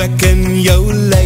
ek in jou lewe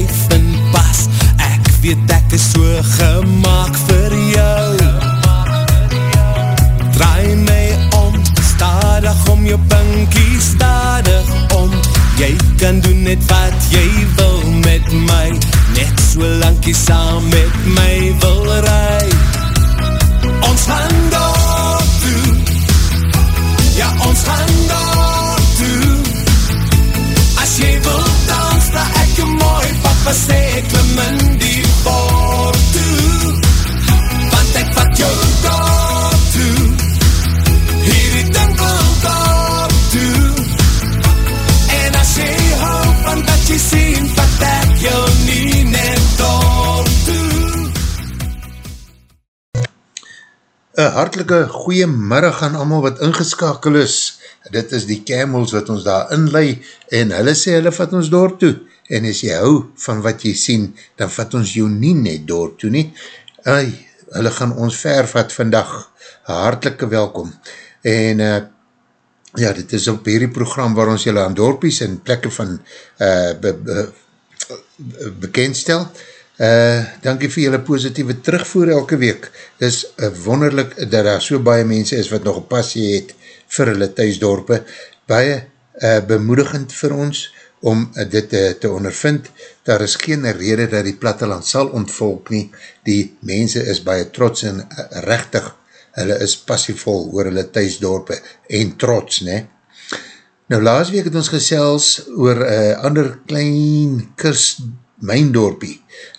hartelike goeie middag aan allemaal wat ingeskakel is. Dit is die camels wat ons daar inlei en hulle sê hulle vat ons door toe. En as jy hou van wat jy sien, dan vat ons jou nie net door toe nie. Ai, hulle gaan ons ver vat vandag. Hartelike welkom. En uh, ja, dit is op hierdie program waar ons julle aan dorpies en plekke van uh, be, be, bekendstel. Uh, Uh, dankie vir julle positieve terugvoer elke week. Dit is uh, wonderlik dat daar so baie mense is wat nog een passie het vir hulle thuisdorpe. Baie uh, bemoedigend vir ons om uh, dit uh, te ondervind. Daar is geen rede dat die platteland sal ontvolk nie. Die mense is baie trots en uh, rechtig. Hulle is passievol oor hulle thuisdorpe en trots, ne? Nou, laas week het ons gesels oor uh, ander klein kurs myndorpie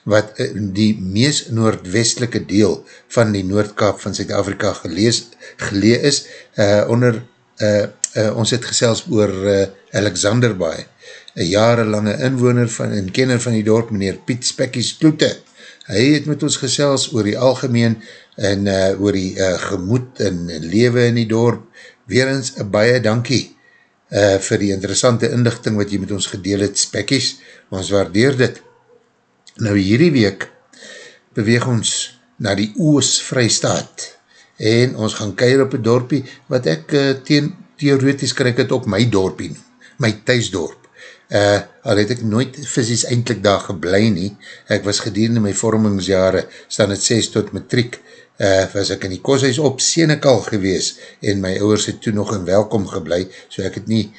wat eh, die mees noordwestelike deel van die Noordkap van Zuid-Afrika gelee is, uh, onder, uh, uh, ons het gesels oor uh, Alexander Baai, een jarenlange inwoner van, en kenner van die dorp, meneer Piet Spekkies Kloete. Hy het met ons gesels oor die algemeen en uh, oor die uh, gemoed en lewe in die dorp. Weer eens, een baie dankie uh, vir die interessante inlichting wat jy met ons gedeel het, Spekkies. Ons waardeer dit. Nou hierdie week beweeg ons na die Oos Vrystaat en ons gaan keir op die dorpie wat ek uh, teen, theoretisch krijg het op my dorpie, my thuisdorp. Uh, al het ek nooit fysisk eindelijk daar geblei nie, ek was gedurende my vormingsjare, staan het 6 tot matriek, uh, was ek in die koshuis op Senekal gewees en my ouders het toen nog in welkom geblei, so ek het nie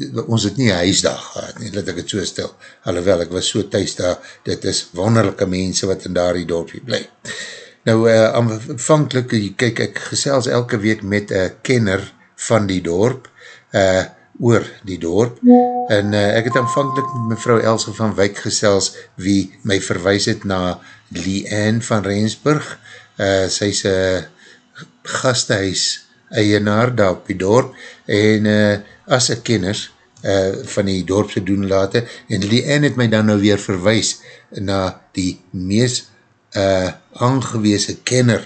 ons het nie huisdag gehad nie, dat ek het so stel, alhoewel ek was so thuis daar, dit is wonderlijke mense wat in daar die dorpje bly. Nou, uh, aanvankelijk, kyk ek gesels elke week met een kenner van die dorp, uh, oor die dorp, en uh, ek het aanvankelijk met mevrou Elsa van Wyk gesels, wie my verwijs het na Leanne van Rensburg, uh, sy is gastehuis eienaar daar op die dorp, en uh, as een kennis uh, van die dorpse doen later, en en het my dan nou weer verwijs na die mees uh, aangeweese kenner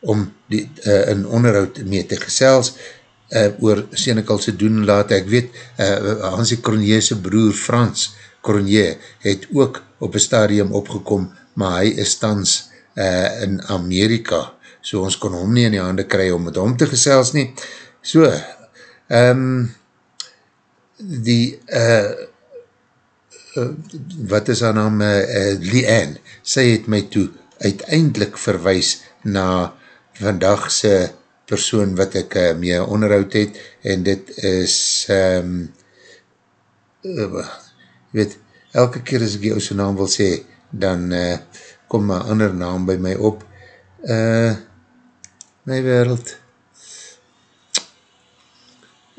om die, uh, in onderhoud mee te gesels uh, oor Senekalse doen later. Ek weet, uh, Hansie Kronjeese broer Frans Kronje het ook op een stadium opgekom, maar hy is tans uh, in Amerika, so ons kon hom nie in die hande kry om met hom te gesels nie. So, um, die uh, uh, wat is haar naam? Uh, uh, Leanne, sy het my toe uiteindelik verwijs na vandagse persoon wat ek uh, mee onderhoud het. En dit is um, uh, weet, elke keer as ek jou sy naam wil sê dan uh, kom my ander naam by my op uh, my wereld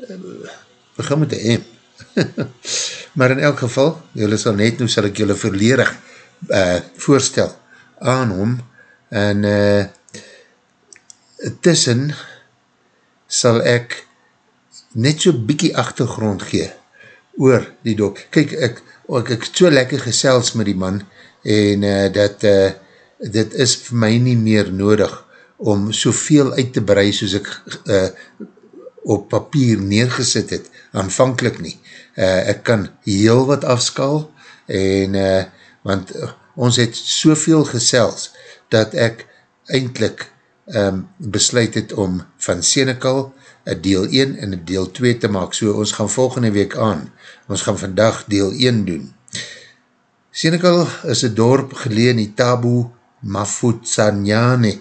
uh, begin met een M. maar in elk geval, jylle sal net nou, sal ek jylle verleerig uh, voorstel aan hom, en uh, tussen sal ek net so bykie achtergrond gee oor die dok. Kijk, ek, ek, ek so lekker gesels met die man, en uh, dat uh, dit is vir my nie meer nodig om soveel uit te brei soos ek uh, op papier neergesit het, aanvankelijk nie. Uh, ek kan heel wat afskaal en uh, want uh, ons het soveel gesels, dat ek eindelijk um, besluit het om van Senecal een deel 1 en deel 2 te maak, so ons gaan volgende week aan, ons gaan vandag deel 1 doen. Senecal is een dorp geleen in Tabu Mafutsanyane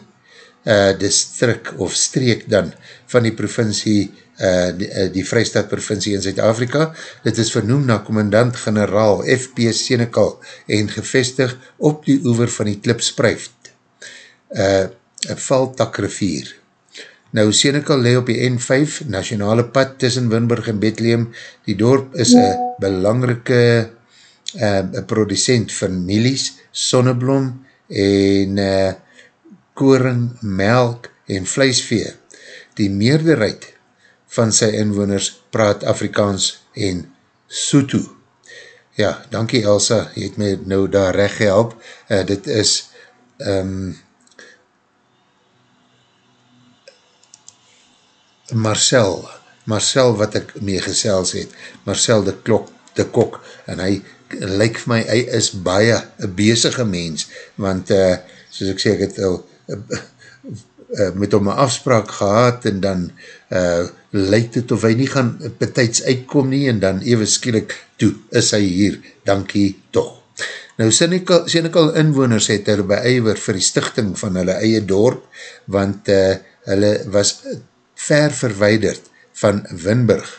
uh, distrik of streek dan van die provincie uh, die, uh, die Vrijstaat provincie in Zuid-Afrika. Dit is vernoem na commandant-generaal F.P. Senecal en gevestig op die oever van die klipspruift. Uh, Valtak rivier. Nou, Senecal le op die N5, nationale pad tussen Winburg en Bethlehem. Die dorp is een belangrike uh, producent van milies, sonneblom en uh, koring, melk en vleisvee. Die meerderheid van sy inwoners praat Afrikaans en Soto. Ja, dankie Elsa, jy het my nou daar recht gehelp. Uh, dit is um, Marcel, Marcel wat ek mee gesels het, Marcel de Klok, de Kok, en hy lyk vir my, hy is baie een bezige mens, want uh, soos ek sê, ek het al uh, met hom een afspraak gehad, en dan uh, lyk het of hy nie gaan betijds uitkom nie, en dan even skielik, toe is hy hier, dankie toch. Nou, Senekal inwoners het er beijwer vir die stichting van hulle eie dorp, want uh, hulle was ver verweiderd van Winburg.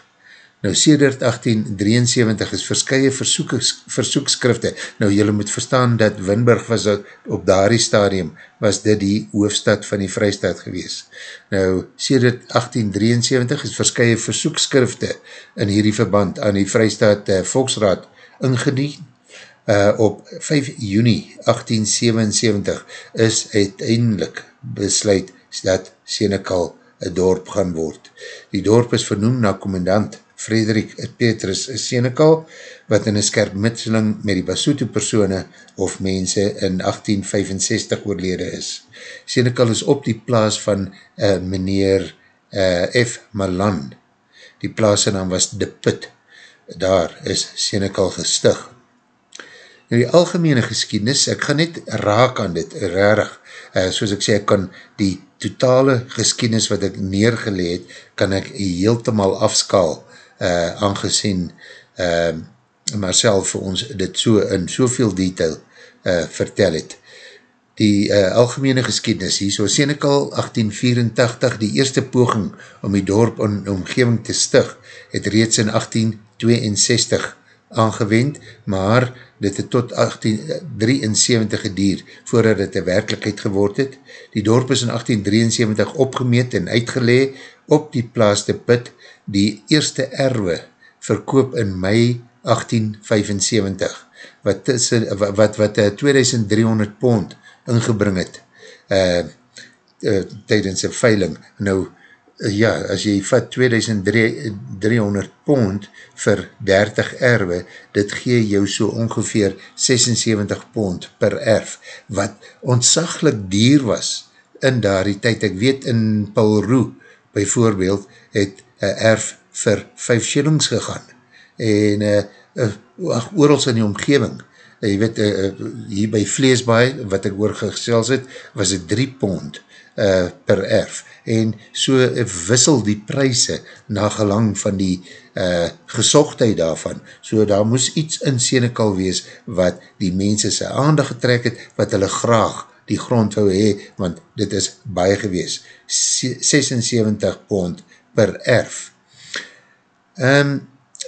Nou, sedert 1873 is verskye versoekskrifte. Nou, jylle moet verstaan dat Winburg was op daardie stadium, was dit die hoofstad van die vrystaat gewees. Nou, sedert 1873 is verskye versoekskrifte in hierdie verband aan die vrystaat uh, Volksraad ingedien. Uh, op 5 juni 1877 is uiteindelik besluit dat Senekal een dorp gaan word. Die dorp is vernoem na commandant Frederik Petrus Senekal, wat in een skerp mitseling met die Basuto persone of mense in 1865 oorlede is. Senekal is op die plaas van uh, meneer uh, F. Malan. Die plaas naam was De Put. Daar is Senekal gestig. Nou die algemene geskiednis, ek gaan net raak aan dit, rarig, uh, soos ek sê, ek kan die totale geskiednis wat ek neergeleed, kan ek heeltemal afskaal, uh, aangezien uh, Marcel vir ons dit so in soveel detail uh, vertel het. Die uh, algemene geskiednis, hier so Senekal 1884, die eerste poging om die dorp in omgeving te stig, het reeds in 1862 aangewend, maar dit het tot 1873 gedier voordat het een werkelijkheid geword het. Die dorp is in 1873 opgemeet en uitgelee op die plaas te put die eerste erwe verkoop in mei 1875 wat, tussen, wat, wat uh, 2300 pond ingebring het uh, uh, tydens een veiling. Nou, uh, ja, as jy vat 2300 pond vir 30 erwe, dit gee jou so ongeveer 76 pond per erf, wat ontzaglik dier was in daar die tyd. Ek weet in Paul Roux, bijvoorbeeld, het uh, erf vir 5 shillings gegaan. En uh, uh, oorals in die omgeving, uh, jy weet, uh, hier by Vleesbaai, wat ek oorgesels het, was het 3 pond uh, per erf. En so uh, wissel die prijse na gelang van die uh, gesochtheid daarvan. So daar moes iets in Senekal wees wat die mense sy aandag getrek het, wat hulle graag die grond wou hee, want dit is baie gewees. 76 pond per erf. Um,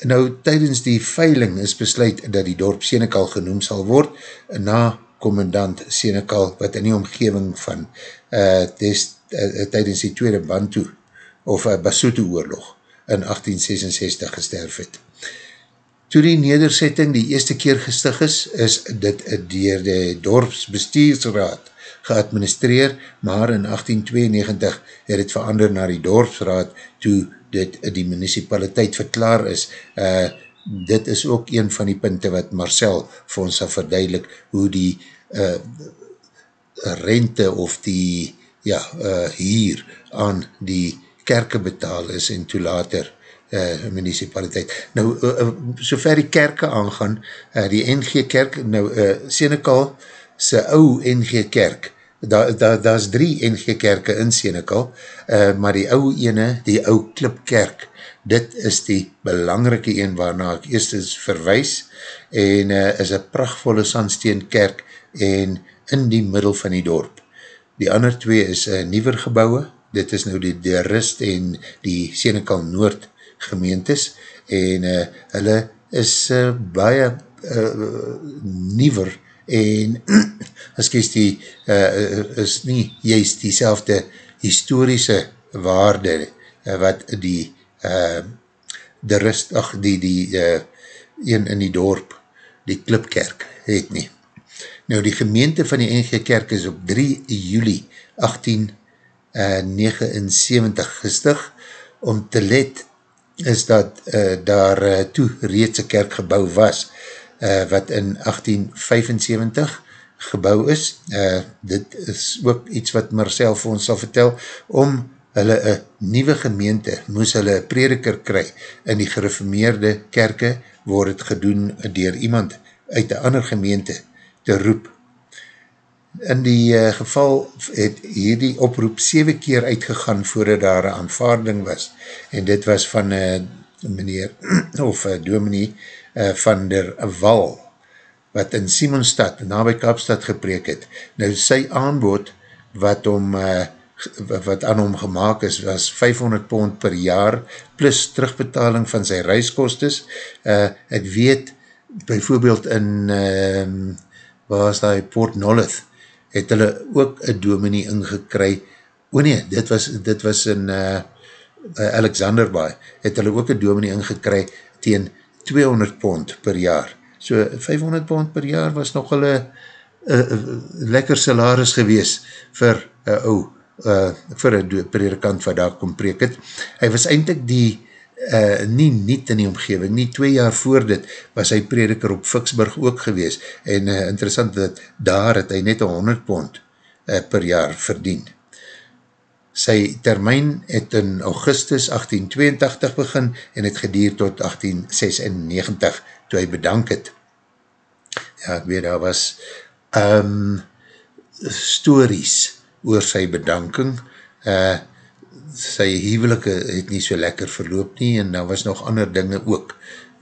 nou, tydens die veiling is besluit dat die dorp Senekal genoem sal word, na commandant Senekal, wat in die omgeving van uh, des, uh, tydens die tweede Bantu, of uh, Basuto oorlog, in 1866 gesterf het. Toe die nederzetting die eerste keer gestig is, is dit dier die dorpsbestuursraad geadministreer, maar in 1892 het het verander na die dorpsraad toe dit die municipaliteit verklaar is. Uh, dit is ook een van die punte wat Marcel vir ons sal verduidelik hoe die uh, rente of die ja, uh, hier aan die kerke betaal is en toe later uh, municipaliteit. Nou, uh, so ver die kerke aangaan, uh, die NG Kerk, nou, uh, Senekal, sy ou NG Kerk, daar da, da is drie NG Kerke in Senekal, uh, maar die ou ene, die ou Klipkerk, dit is die belangrike een waarna ek eerst is verwijs, en uh, is een prachtvolle sandsteen kerk, en in die middel van die dorp. Die ander twee is uh, nieuwer gebouwe, dit is nou die De Rist en die Senekal Noord gemeentes en uh, hulle is uh, baie uh, nieuwer en as kies die uh, is nie juist die selfde historische waarde uh, wat die uh, De Rist, ach die, die uh, een in die dorp, die Klipkerk het nie. Nou die gemeente van die NG Kerk is op 3 juli 18 1979 gestig, om te let is dat uh, daar uh, toe reeds een kerkgebouw was, uh, wat in 1875 gebouw is. Uh, dit is ook iets wat Marcel vir ons sal vertel, om hulle een nieuwe gemeente, moes hulle prediker kry, in die gereformeerde kerke word het gedoen dier iemand uit een ander gemeente te roep In die uh, geval het hierdie oproep 7 keer uitgegaan voordat daar een aanvaarding was en dit was van uh, meneer of uh, dominee uh, van der Wal wat in Simonstad, na by Kaapstad gepreek het. Nou sy aanbod wat om uh, wat aan hom gemaakt is, was 500 pond per jaar, plus terugbetaling van sy reiskostes. Uh, ek weet, bijvoorbeeld in, uh, waar is die Port Nolith, het hulle ook een dominee ingekry, o nee, dit was, dit was in uh, Alexanderbaai, het hulle ook een dominee ingekry teen 200 pond per jaar. So 500 pond per jaar was nog hulle uh, lekker salaris gewees vir uh, ou, uh, vir een predikant wat daar kom preek het. Hy was eindelijk die uh, nie niet in die omgeving, nie twee jaar voor dit was hy prediker op Vicksburg ook gewees en uh, interessant dat daar het hy net 100 pond uh, per jaar verdien. Sy termijn het in augustus 1882 begin en het gedier tot 1896 toe hy bedank het. Ja, ek weet, daar was um, stories oor sy bedanking, uh, sy hevelike het nie so lekker verloop nie en daar was nog ander dinge ook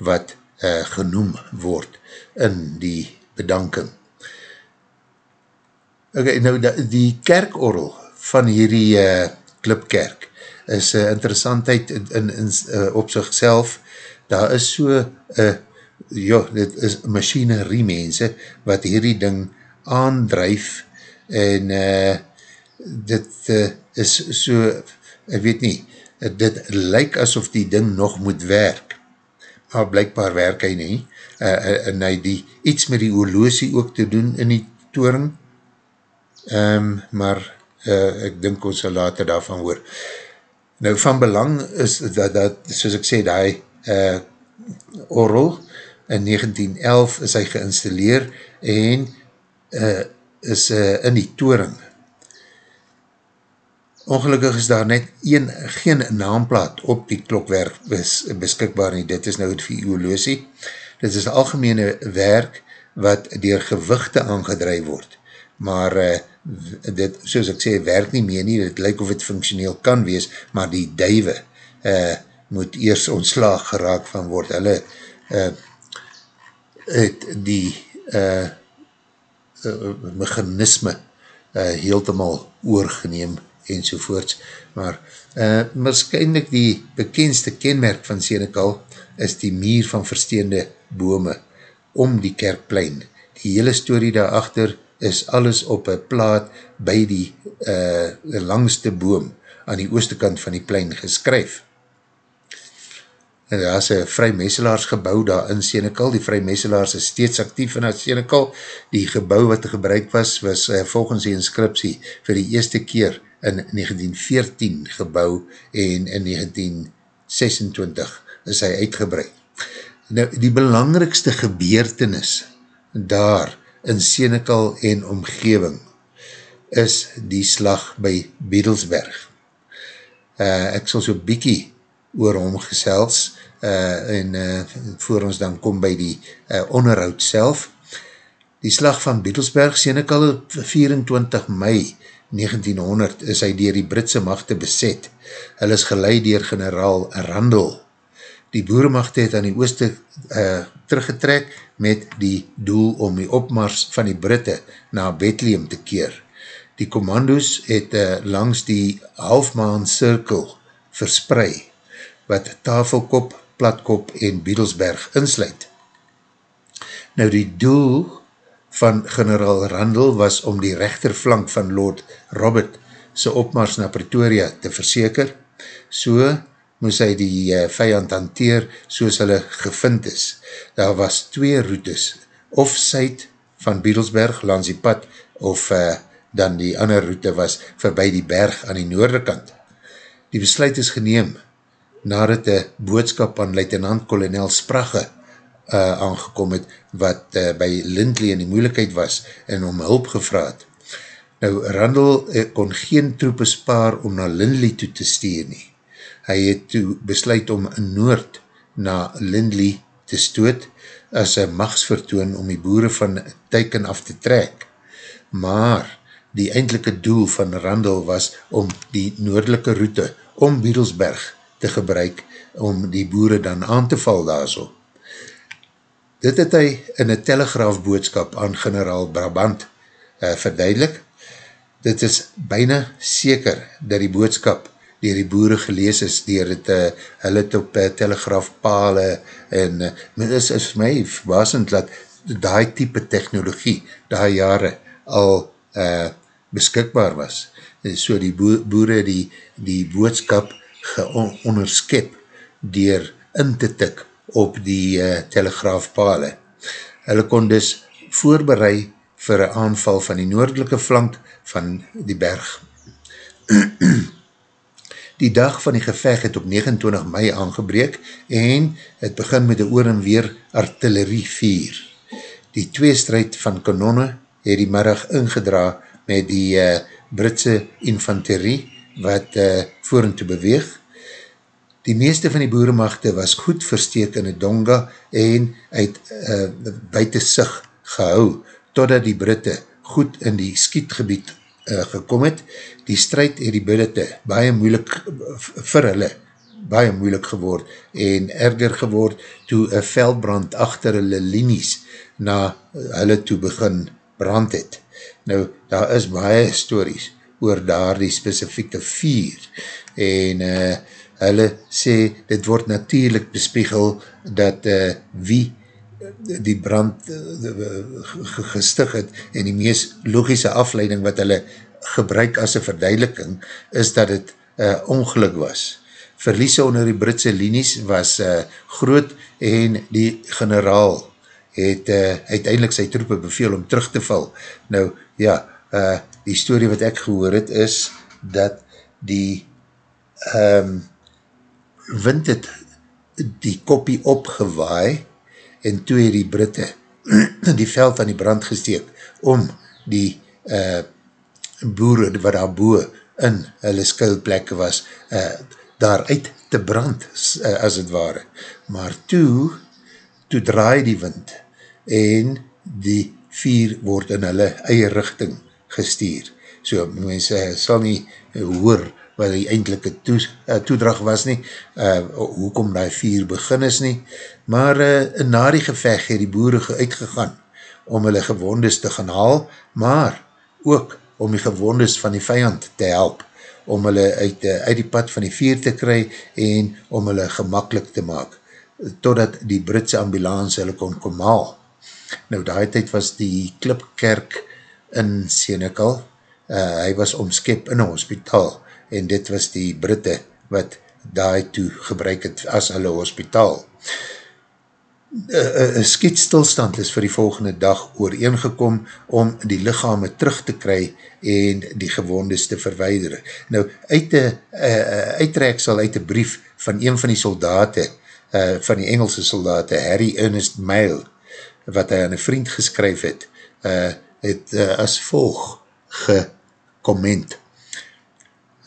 wat uh, genoem word in die bedanking. Ok, nou die kerkorrel van hierdie uh, klipkerk is uh, interessantheid in, in, in, uh, op sigself. Daar is so, uh, ja, dit is machinerie mense wat hierdie ding aandrijf en uh, dit uh, is so ek weet nie, dit lyk asof die ding nog moet werk, maar blijkbaar werk hy nie, uh, en hy die iets met die oorloosie ook te doen in die toering, um, maar uh, ek dink ons sal later daarvan hoor. Nou van belang is dat, dat soos ek sê, die uh, orrel in 1911 is hy geïnstalleer en uh, is uh, in die toering Ongelukkig is daar net een, geen naamplaat op die klokwerk bes, beskikbaar nie. Dit is nou het violosie. Dit is algemene werk wat dier gewichte aangedreid word. Maar uh, dit, soos ek sê, werk nie meer nie. Dit lyk of het functioneel kan wees, maar die duive uh, moet eers ontslaag geraak van word. Hulle uh, het die uh, uh, mechanisme uh, heeltemaal oorgeneem enzovoorts, maar uh, waarschijnlijk die bekendste kenmerk van Senekal is die mier van versteende bome om die kerkplein. Die hele story daarachter is alles op een plaat by die uh, langste boom aan die ooste kant van die plein geskryf. En daar is een vrymeselaarsgebouw daar in Senekal, die vrymeselaars is steeds actief in Senekal, die gebouw wat gebruik was, was uh, volgens die inscriptie vir die eerste keer in 1914 gebouw en in 1926 is hy uitgebreid. Nou, die belangrikste gebeurtenis daar in Senekal en omgeving is die slag by Biedelsberg. Uh, ek sal so bykie oor hom gesels uh, en uh, voor ons dan kom by die uh, onderhoud self. Die slag van Beatelsberg, Senekal 24 mei 1900 is hy dier die Britse machte beset. Hy is geleid dier generaal Randall. Die boeremachte het aan die ooste uh, teruggetrek met die doel om die opmars van die Britte na Bethlehem te keer. Die commando's het uh, langs die halfmaan cirkel versprei, wat Tafelkop, Platkop en Biedelsberg insluit. Nou die doel van generaal Randall was om die rechterflank van Lord Robert sy opmars na Pretoria te verseker. So moes hy die uh, vijand hanteer soos hulle gevind is. Daar was twee routes, of syd van Biedelsberg langs die pad, of uh, dan die ander route was voorbij die berg aan die noorderkant. Die besluit is geneem nadat die boodskap aan luitenant-kolonel Spragge uh, aangekom het, wat uh, by Lindley in die moeilikheid was en om hulp gevraad. Nou, Randall uh, kon geen troepe spaar om na Lindley toe te stuur nie. Hy het toe besluit om noord na Lindley te stoot as een machtsvertoon om die boere van teiken af te trek. Maar die eindelike doel van Randall was om die noordelike route om Biedelsberg te gebruik om die boere dan aan te val daar so. Dit het hy in een telegraafboodskap aan generaal Brabant uh, verduidelik. Dit is byna seker dat die boodskap dier die boere gelees is, dier het, uh, hulle het op uh, telegraafpale en uh, dit is, is vir my verbasend dat die type technologie die jare al uh, beskikbaar was. So die boere die, die boodskap geonderskep dier in te tik op die uh, telegraafpale. Hulle kon dus voorbereid vir een aanval van die noordelike flank van die berg. die dag van die geveg het op 29 mei aangebreek en het begin met die oor en weer artillerie vier. Die tweestrijd van kanonne het die middag ingedra met die uh, Britse infanterie wat uh, voor en toe beweeg Die meeste van die boeremachte was goed versteek in die donga en uit uh, buiten sig gehou, totdat die Britte goed in die skietgebied uh, gekom het. Die strijd het die Britte baie moeilik vir hulle, baie moeilik geword en erger geword toe een veldbrand achter hulle linies na hulle toe begin brand het. Nou, daar is baie stories oor daar die specifieke vier en uh, hulle sê, dit word natuurlijk bespiegel dat uh, wie die brand uh, gestig het en die meest logische afleiding wat hulle gebruik as een verduideliking is dat het uh, ongeluk was. Verliese onder die Britse linies was uh, groot en die generaal het uh, uiteindelik sy troepe beveel om terug te val. Nou, ja, uh, die story wat ek gehoor het is dat die um, wind het die koppie opgewaai en toe het die Britte die veld aan die brand gesteek om die uh, boere wat daar boe in hulle skuilplekke was uh, daaruit te brand uh, as het ware. Maar toe, toe draai die wind en die vier word in hulle eie richting gestuur. So mense sal nie hoor wat die eindelike toe, uh, toedrag was nie, uh, hoekom die vier begin is nie, maar uh, na die geveg het die boere uitgegaan om hulle gewondes te gaan haal, maar ook om die gewondes van die vijand te help, om hulle uit, uh, uit die pad van die vier te kry en om hulle gemakkelijk te maak, totdat die Britse ambulance hulle kon kom haal. Nou, daai tyd was die klipkerk in Senekal, uh, hy was omskep in een hospitaal, en dit was die Britte wat daai toe gebruik het as hulle hospitaal. Een skietstilstand is vir die volgende dag ooreengekom om die lichame terug te kry en die gewondes te verweidere. Nou, uit die uh, uitreksel uit die brief van een van die soldaten, uh, van die Engelse soldaten, Harry Ernest Mail, wat hy aan een vriend geskryf het, uh, het uh, as volg gecomment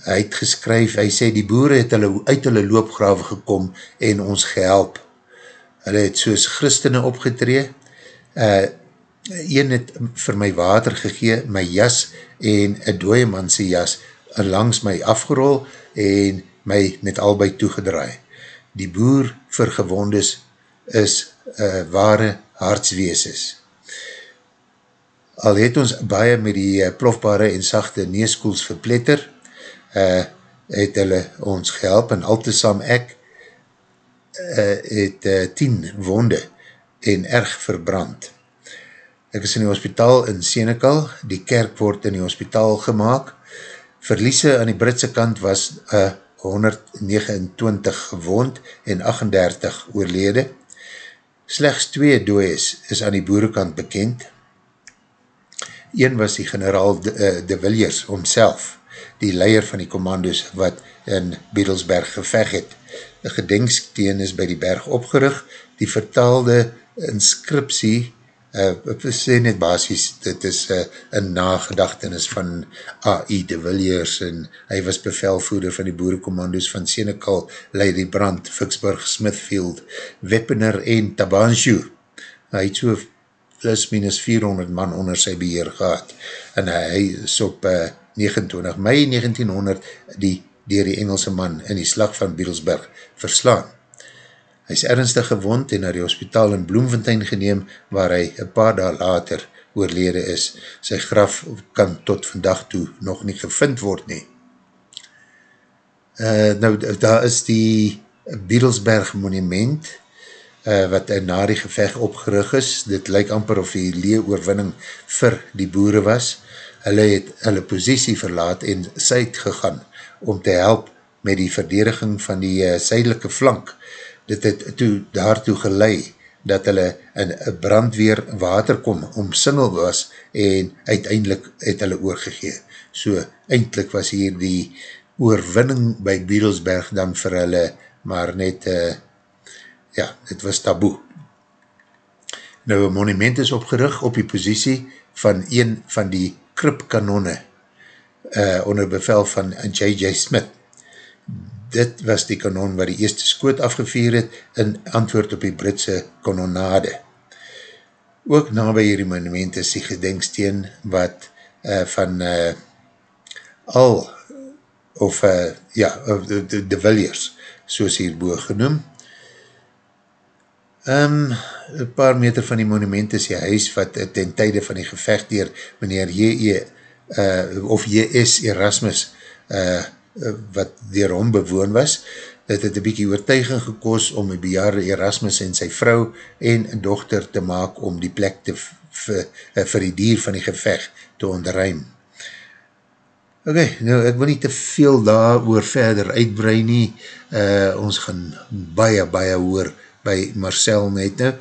hy het geskryf, hy sê die boere het hulle uit hulle loopgrawe gekom en ons gehelp. Hulle het soos christene opgetree, uh, een het vir my water gegee, my jas en een dooie manse jas langs my afgerol en my met albei toegedraai. Die boer vir gewondes is uh, ware hartsweeses. Al het ons baie met die uh, plofbare en sachte neeskoels verpletter, uh, het hulle ons gehelp en al te saam ek uh, het uh, tien wonde en erg verbrand. Ek is in die hospitaal in Senekal, die kerk word in die hospitaal gemaakt, verliese aan die Britse kant was uh, 129 gewond en 38 oorlede. Slechts twee dooies is aan die boerekant bekend. Een was die generaal De, de Villiers omself, die leier van die commando's wat in Biedelsberg geveg het. Een gedenksteen is by die berg opgerig, die vertaalde inscriptie uh, sê net basis, dit is uh, een nagedachtenis van A.I. de Villiers en hy was bevelvoerder van die boerekommando's van Senekal, Lady Brandt, Vicksburg, Smithfield, Weppener en Tabanshu. Hy het so plus minus 400 man onder sy beheer gehad en hy is op uh, 29 mei 1900 die dier die Engelse man in die slag van Biedelsberg verslaan. Hy is ernstig gewond en naar die hospitaal in Bloemfontein geneem, waar hy een paar daal later oorlede is. Sy graf kan tot vandag toe nog nie gevind word nie. Uh, nou, daar is die Biedelsberg monument, uh, wat na die geveg opgerig is. Dit lyk amper of die leeuwoorwinning vir die boere was. Hulle het hulle posiesie verlaat en syd gegaan om te help met die verdediging van die uh, sydelike flank dit het toe daartoe gelei dat hulle in brandweer waterkom omsingel was en uiteindelik het hulle oorgegee. So, eindelijk was hier die oorwinning by Biedelsberg dan vir hulle, maar net, uh, ja, het was taboe. Nou, een monument is opgerig op die positie van een van die kripkanonne uh, onder bevel van J.J. Smith dit was die kanon waar die eerste skoot afgeveer het in antwoord op die Britse kanonade. Ook na by hierdie monument is die gedenksteen wat uh, van uh, al of uh, ja, de, de, de Villiers, soos hierboe genoem. Um, een paar meter van die monument is die huis wat ten tijde van die gevecht dier meneer J.E. Uh, of J.S. Erasmus uh, Eh, wat dier hom bewoon was. Het het een bykie oortuiging gekos om die bejaarde Erasmus en sy vrou en dochter te maak om die plek te eh, vir die dier van die gevecht te onderruim. Ok, nou ek wil nie te veel daar oor verder uitbrei nie. Uh, ons gaan baie, baie hoor by Marcel net nou.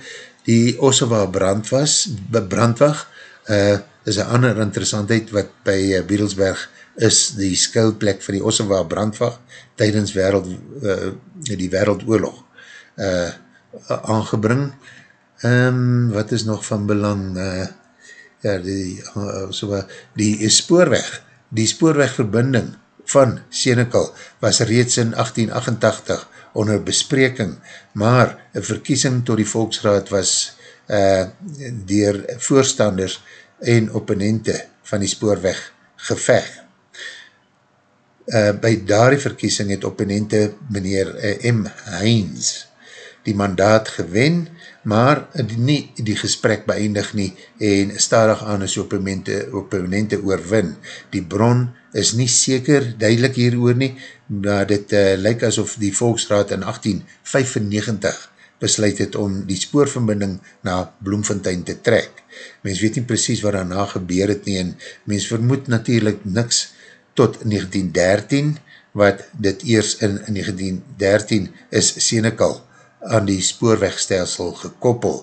Die Ossewa brand was, brandwag, uh, is een ander interessantheid wat by uh, Biedelsberg is die skuilplek vir die Ossewa brandvag tydens wereld, uh, die wereldoorlog uh, aangebring. Um, wat is nog van belang? Uh, ja, die, uh, Ossewa, die spoorweg, die spoorwegverbinding van Senekal was reeds in 1888 onder bespreking, maar een verkiesing tot die volksraad was uh, dier voorstanders en opponente van die spoorweg gevecht uh, by daar die verkiesing het opponente meneer uh, M. Heinz die mandaat gewen, maar nie die gesprek beëindig nie en stadig aan as opponente, opponente oorwin. Die bron is nie seker duidelik hier oor nie, maar dit uh, lyk asof die volksraad in 1895 besluit het om die spoorverbinding na Bloemfontein te trek. Mens weet nie precies wat daarna gebeur het nie en mens vermoed natuurlijk niks tot 1913, wat dit eers in 1913 is Senekal aan die spoorwegstelsel gekoppel,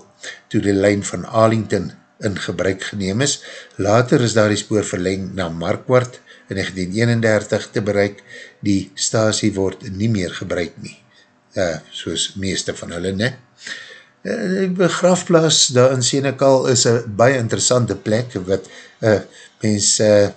toe die lijn van Arlington in gebruik geneem is. Later is daar die spoor verleng na Markwart in 1931 te bereik. Die stasie word nie meer gebruik nie, uh, soos meeste van hulle, ne? Uh, die begrafplaas daar in Senekal is een baie interessante plek, wat uh, mens uh,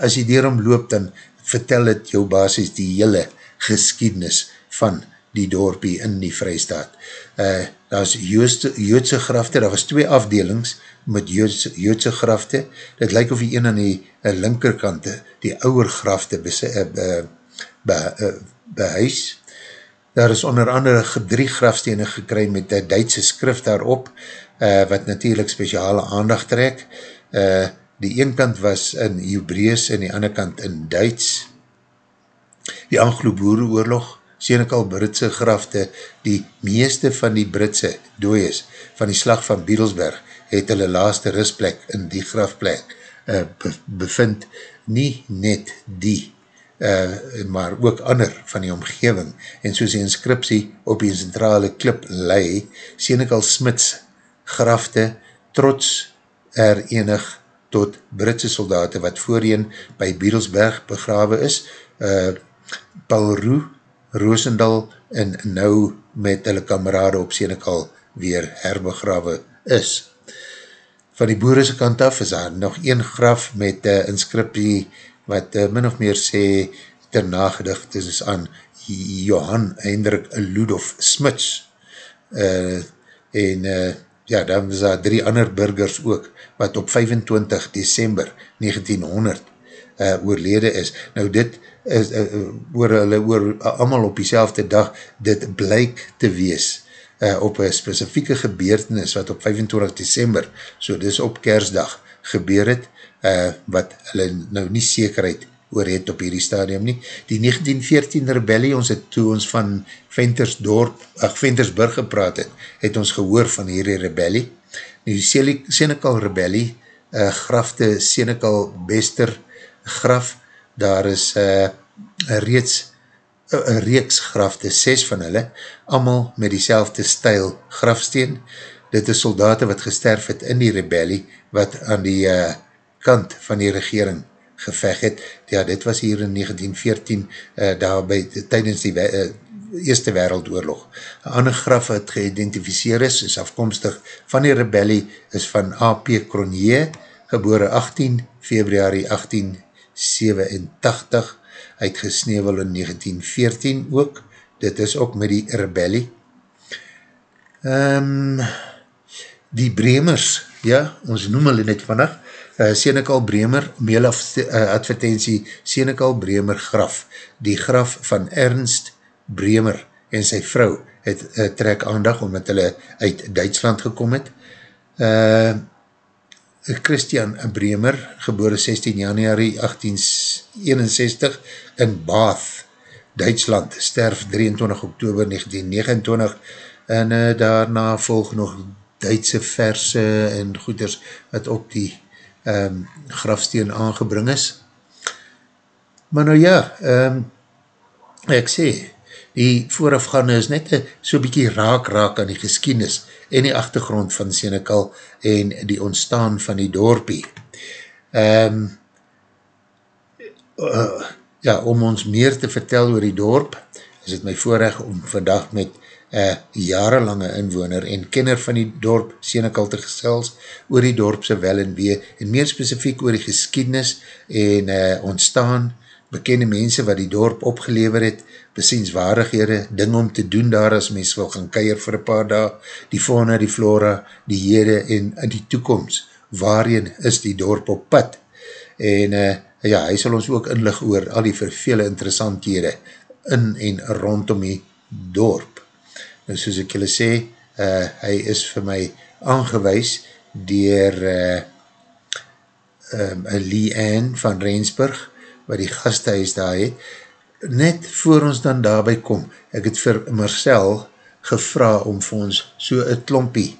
as jy dierom loop, dan vertel het jou basis die hele geskiednis van die dorpie in die vrystaat. Uh, daar is Joodse, Joodse grafte, daar was twee afdelings met Joodse, Joodse grafte, dit lyk of die een aan die uh, linkerkante, die ouwer grafte behuis, uh, be, uh, behuis. Daar is onder andere drie grafstene gekry met die Duitse skrif daarop, uh, wat natuurlijk speciale aandacht trek. Uh, die een kant was in Hebreus en die ander kant in Duits. Die Anglo-Boereoorlog, Senekal Britse grafte, die meeste van die Britse dooies van die slag van Biedelsberg, het hulle laaste rustplek in die grafplek uh, bevind, nie net die, uh, maar ook ander van die omgeving, en soos die inscriptie op die centrale klip lei, Senekal Smits grafte, trots er enig tot Britse soldaten wat voorheen by Biedelsberg begrawe is, uh, Paul Roux, Roosendal en nou met hulle kamerade op Senekal weer herbegrawe is. Van die boerese kant af is daar nog een graf met uh, inscriptie wat uh, min of meer sê ter nagedicht is aan Johan Hendrik Ludolf Smits. Uh, en uh, ja, dan is daar drie ander burgers ook wat op 25 december 1900 uh, oorlede is. Nou dit is uh, oor hulle oor uh, allemaal op die dag dit blyk te wees uh, op een specifieke gebeurtenis wat op 25 december, so dis op kersdag gebeur het, uh, wat hulle nou nie zekerheid oor het op hierdie stadium nie. Die 1914 rebellie, ons het toe ons van Ventersdorp, ach, Ventersburg gepraat het, het ons gehoor van hierdie rebellie. Die Senekal rebellie, uh, grafte Senekal Bester graf, daar is uh, reeds een reeks grafte, ses van hulle, allemaal met die stijl grafsteen. Dit is soldaten wat gesterf het in die rebellie, wat aan die uh, kant van die regering geveg het. Ja, dit was hier in 1914, uh, daarby, tydens die uh, Eerste Wereldoorlog. Een ander graf wat geïdentificeer is, is afkomstig van die rebellie, is van A.P. Cronier, gebore 18 februari 1887, uitgesnevel in 1914 ook, dit is ook met die rebellie. Um, die Bremers, ja, ons noem hulle net vannacht, uh, Senekal Bremer, mail uh, advertentie, Senekal Bremer graf, die graf van Ernst Bremer en sy vrou, het uh, trek aandag omdat hulle uit Duitsland gekom het. Uh, Christian Bremer, geboore 16 januari 1861 in Bath, Duitsland, sterf 23 oktober 1929 en uh, daarna volg nog Duitse verse en goeders wat op die um, grafsteen aangebring is. Maar nou ja, um, ek sê, die voorafgaande is net so bykie raak raak aan die geskienis en die achtergrond van Senekal en die ontstaan van die dorpie. Um, uh, ja, om ons meer te vertel oor die dorp, is het my voorrecht om vandag met uh, jarenlange inwoner en kenner van die dorp Senekal te gesels oor die dorpse wel en wee en meer specifiek oor die geskiednis en uh, ontstaan bekende mense wat die dorp opgelever het, besienswaardighede, ding om te doen daar as mens wil gaan keier vir een paar dag, die fauna, die flora, die hede en in die toekomst, waarin is die dorp op pad. En uh, ja, hy sal ons ook inlig oor al die vervele interessanthede in en rondom die dorp. En soos ek julle sê, uh, hy is vir my aangewees dier uh, um, Lee Ann van Rensburg, wat die gastehuis daar het, net voor ons dan daarby kom, ek het vir Marcel gevra om vir ons so een klompie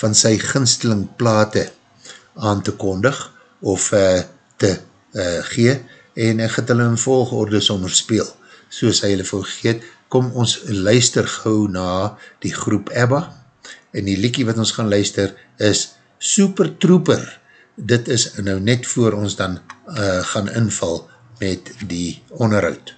van sy ginsteling plate aan te kondig of uh, te uh, gee en ek het hulle in volgorde sommer speel. Soos hy hulle volgeet, kom ons luister gauw na die groep Ebba en die liekie wat ons gaan luister is Super Trooper. Dit is nou net voor ons dan uh, gaan inval met die onderhoud.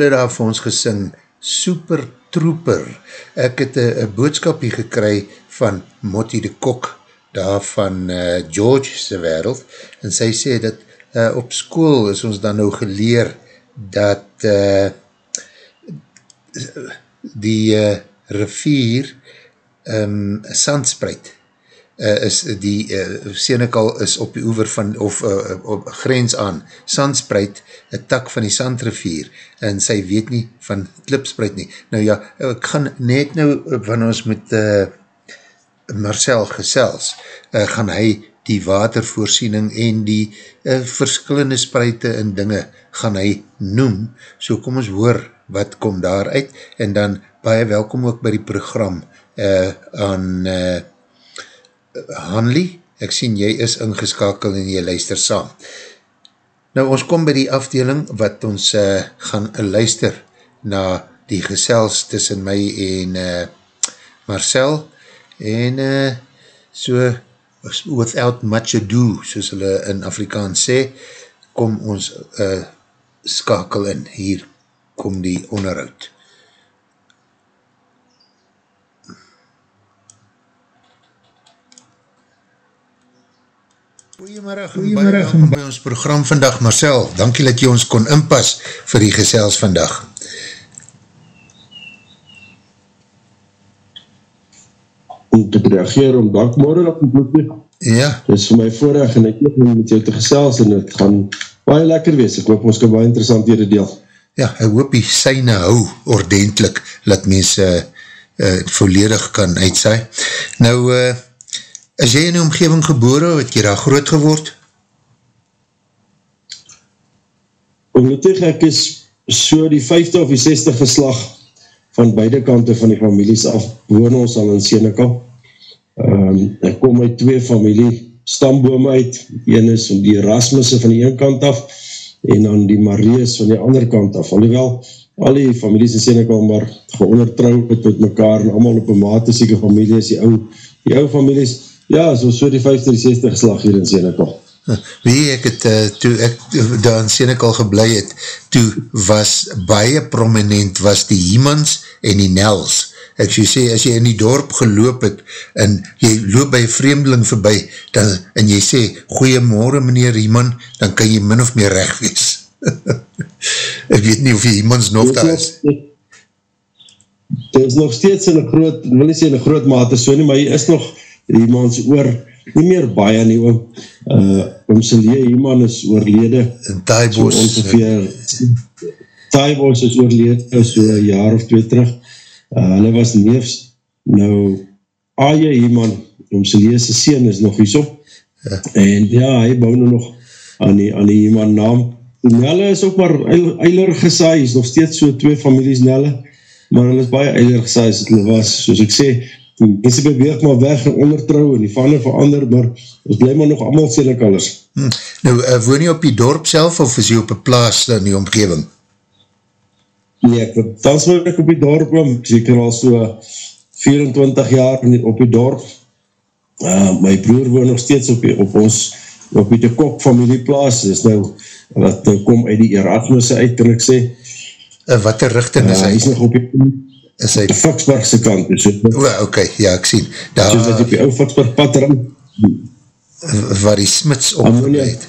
hulle daar vir ons gesing, Super Trooper. Ek het een boodskapie gekry van Motti de Kok, daar van uh, George se wereld, en sy sê dat uh, op school is ons dan nou geleer dat uh, die uh, rivier um, sandspreid uh, is die uh, Senekal is op die oever van, of uh, op grens aan, Sandspreid, een tak van die Sandrivier, en sy weet nie van Klipspreid nie. Nou ja, ek gaan net nou, van ons met uh, Marcel gesels, uh, gaan hy die watervoorsiening en die uh, verskillende spreide en dinge gaan hy noem, so kom ons hoor wat kom daaruit, en dan baie welkom ook by die program uh, aan uh, Hanlie, ek sien jy is ingeskakel en jy luister saam. Nou ons kom by die afdeling wat ons uh, gaan luister na die gesels tussen my en uh, Marcel en uh, so without much ado, soos hulle in Afrikaans sê, kom ons uh, skakel in, hier kom die onderhoud. Goeiemiddag, Goeiemiddag en by ons program vandag, Marcel, dankie dat jy ons kon inpas vir die gesels vandag. Om te reageer, om dankmorgen op die bloedje. Ja. Het is vir my voorrecht en ek heb met jou te gesels en het gaan baie lekker wees. Ek hoop ons kan baie interessant hier deel. Ja, ek hoop die syne hou ordentlik, dat mense uh, volledig kan uitsaai. Nou, uh, Is jy in die omgeving gebore, het jy daar groot geword? Ongelukkig ek is so die 50 of die 60 geslag van beide kante van die families af, woon ons al in Senekal. Um, ek kom uit twee familie stambome uit, een is die Erasmusse van die een kant af, en dan die Marius van die ander kant af. Alhoewel, al die families in Senekal maar geondertrouw het met mekaar, en allemaal op een mate sieke familie is die ou, die ou families, Ja, so so die 50, 60 slag hier in Senekal. Wie ek het, uh, toe ek daar in Senekal geblei het, toe was baie prominent, was die Hiemans en die Nels. Ek so sê, as jy in die dorp geloop het, en jy loop by vreemdeling voorbij, dan, en jy sê, goeiemorgen meneer Hieman, dan kan jy min of meer recht wees. ek weet nie of die Hiemans nog daar is. Dit is nog steeds in een groot, wil nie sê in een groot mate so nie, maar hy is nog, iemand oor, nie meer baie nie, oom, uh, oom Selee, iemand is oorlede, Taibos, so ongeveer, Taibos is oorlede, so een jaar of twee terug, uh, hulle was neefs, nou, Aja iemand, oom Selee sy sien is nog iets op, ja. en ja, hy bou nou nog aan die, aan die iemand naam, Nelle is ook maar eiler gesaai, is nog steeds so twee families Nelle, maar hulle is baie eiler gesaai, as hulle was, soos ek sê, mense beweeg maar weg en ondertrouw en die vanne verander, maar ons blijf maar nog allemaal senekallers. Hm. Nou, uh, woon jy op die dorp self of is jy op een plaas in die omgeving? Nee, ek, dan woon ek op die dorp, seker al so 24 jaar op die dorp. Uh, my broer woon nog steeds op, die, op ons, op die kok familieplaas, dis nou, wat uh, kom uit die Erasmus uit, kan ek sê. Uh, wat er richting is uh, hy? Hy is nog op die is hy... De Foxburgse kant. Dus het, o, ok, ja, ek sien. Daar, so dat op die ou Foxburg pad rin. Waar die smits opgeleid.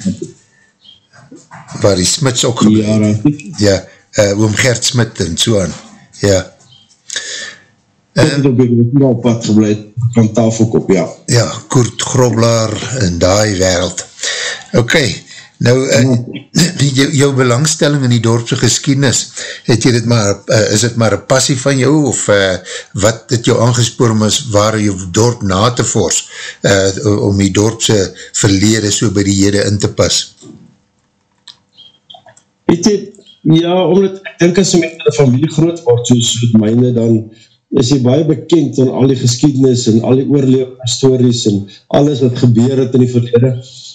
Waar die smits opgeleid. Ja, dat. Ja, uh, oom Gert Smit en so aan. Ja. Dit het op die pad gebleid, van tafelkop, ja. Ja, Koert Groblaar in die wereld. Oké, okay. Nou, uh, jou, jou belangstelling in die dorpse geskiednis, het jy dit maar, uh, is dit maar een passie van jou, of uh, wat het jou aangespoor om is, waar jou dorp na te fors, uh, om die dorpse verlede so by die hede in te pas? Weet jy, ja, omdat ek denk as jy met die familie groot word, soos met myne, dan is jy baie bekend aan al die geskiednis en al die oorleef stories en alles wat gebeur het in die verlede,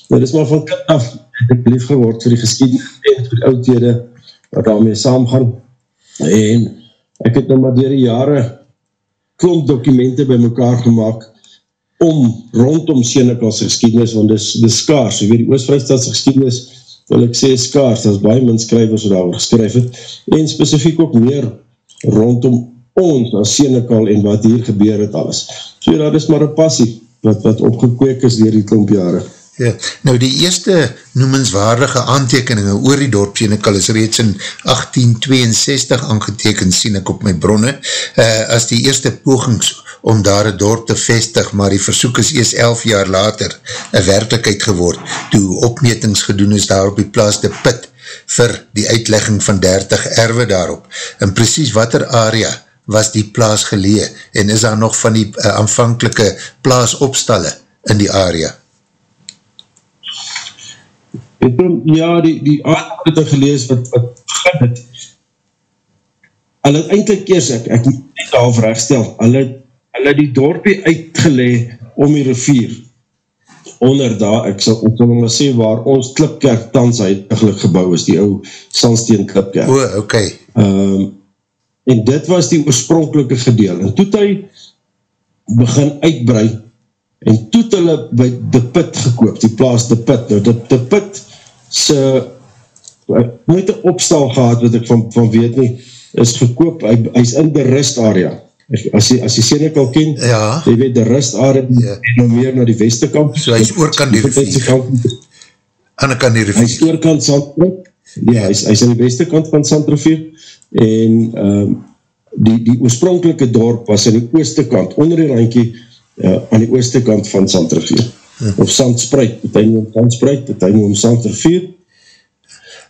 Nou, dit is maar van kind af, ek lief geword vir die geschiedenis en vir die oudhede wat daarmee saamgaan. En ek het nou maar dier die jare klomp dokumente by mekaar gemaakt om rondom Senekals geschiedenis, want dit is, dit is skaars. Ek weet die Oostvrijstadse geschiedenis, wil ek sê skaars, dat is baie min skryvers wat daar geskryf het, en specifiek ook meer rondom ons as Senekal en wat hier gebeur het alles. So ja, dat is maar een passie wat, wat opgekweek is dier die klomp jare. Ja, nou die eerste noemenswaardige aantekeninge oor die dorp Senekal is reeds in 1862 aangeteken, sien ek op my bronne, uh, as die eerste pogings om daar een dorp te vestig, maar die versoek is eers 11 jaar later een werkelijkheid geword, toe opmetings gedoen is daar op die plaas de pit vir die uitlegging van 30 erwe daarop. En precies wat er area was die plaas gelee en is daar nog van die uh, aanvankelike plaasopstalle in die area? Het om, ja, die, die aard wat ek gelees wat, wat begin het, hulle het eindelijk eers, ek, ek moet nie daar vraagstel, hulle, hulle die dorpie uitgelee om die rivier, onder daar, ek sal, ek sal maar sê, waar ons klipkerk tans uitgelik gebouw is, die ou sandsteen klipkerk. O, oh, oké. Okay. Um, en dit was die oorspronkelike gedeel. En toe hy begin uitbreid, en toe het hulle by de pit gekoop, die plaas de pit, nou de, de pit se, nooit een opstal gehad, wat ek van, van weet nie, is gekoop, hy, hy is in de rust area, as jy, as jy Senekal ken, Ja. jy weet, de rustare, Ja. en nou meer na die westekant. So hy is oorkant die rivier. rivier. Ander kan die Hy is rivier. oorkant Sandrivier, ja, hy is, hy is aan die beste kant van Sandrivier, en um, die, die oorspronkelike dorp was aan die ooste kant, onder die randjie, uh, aan die ooste kant van Sandrivier, hm. of Sandspreid, het hy nie om Sandspreid, het hy nie om Sandrivier,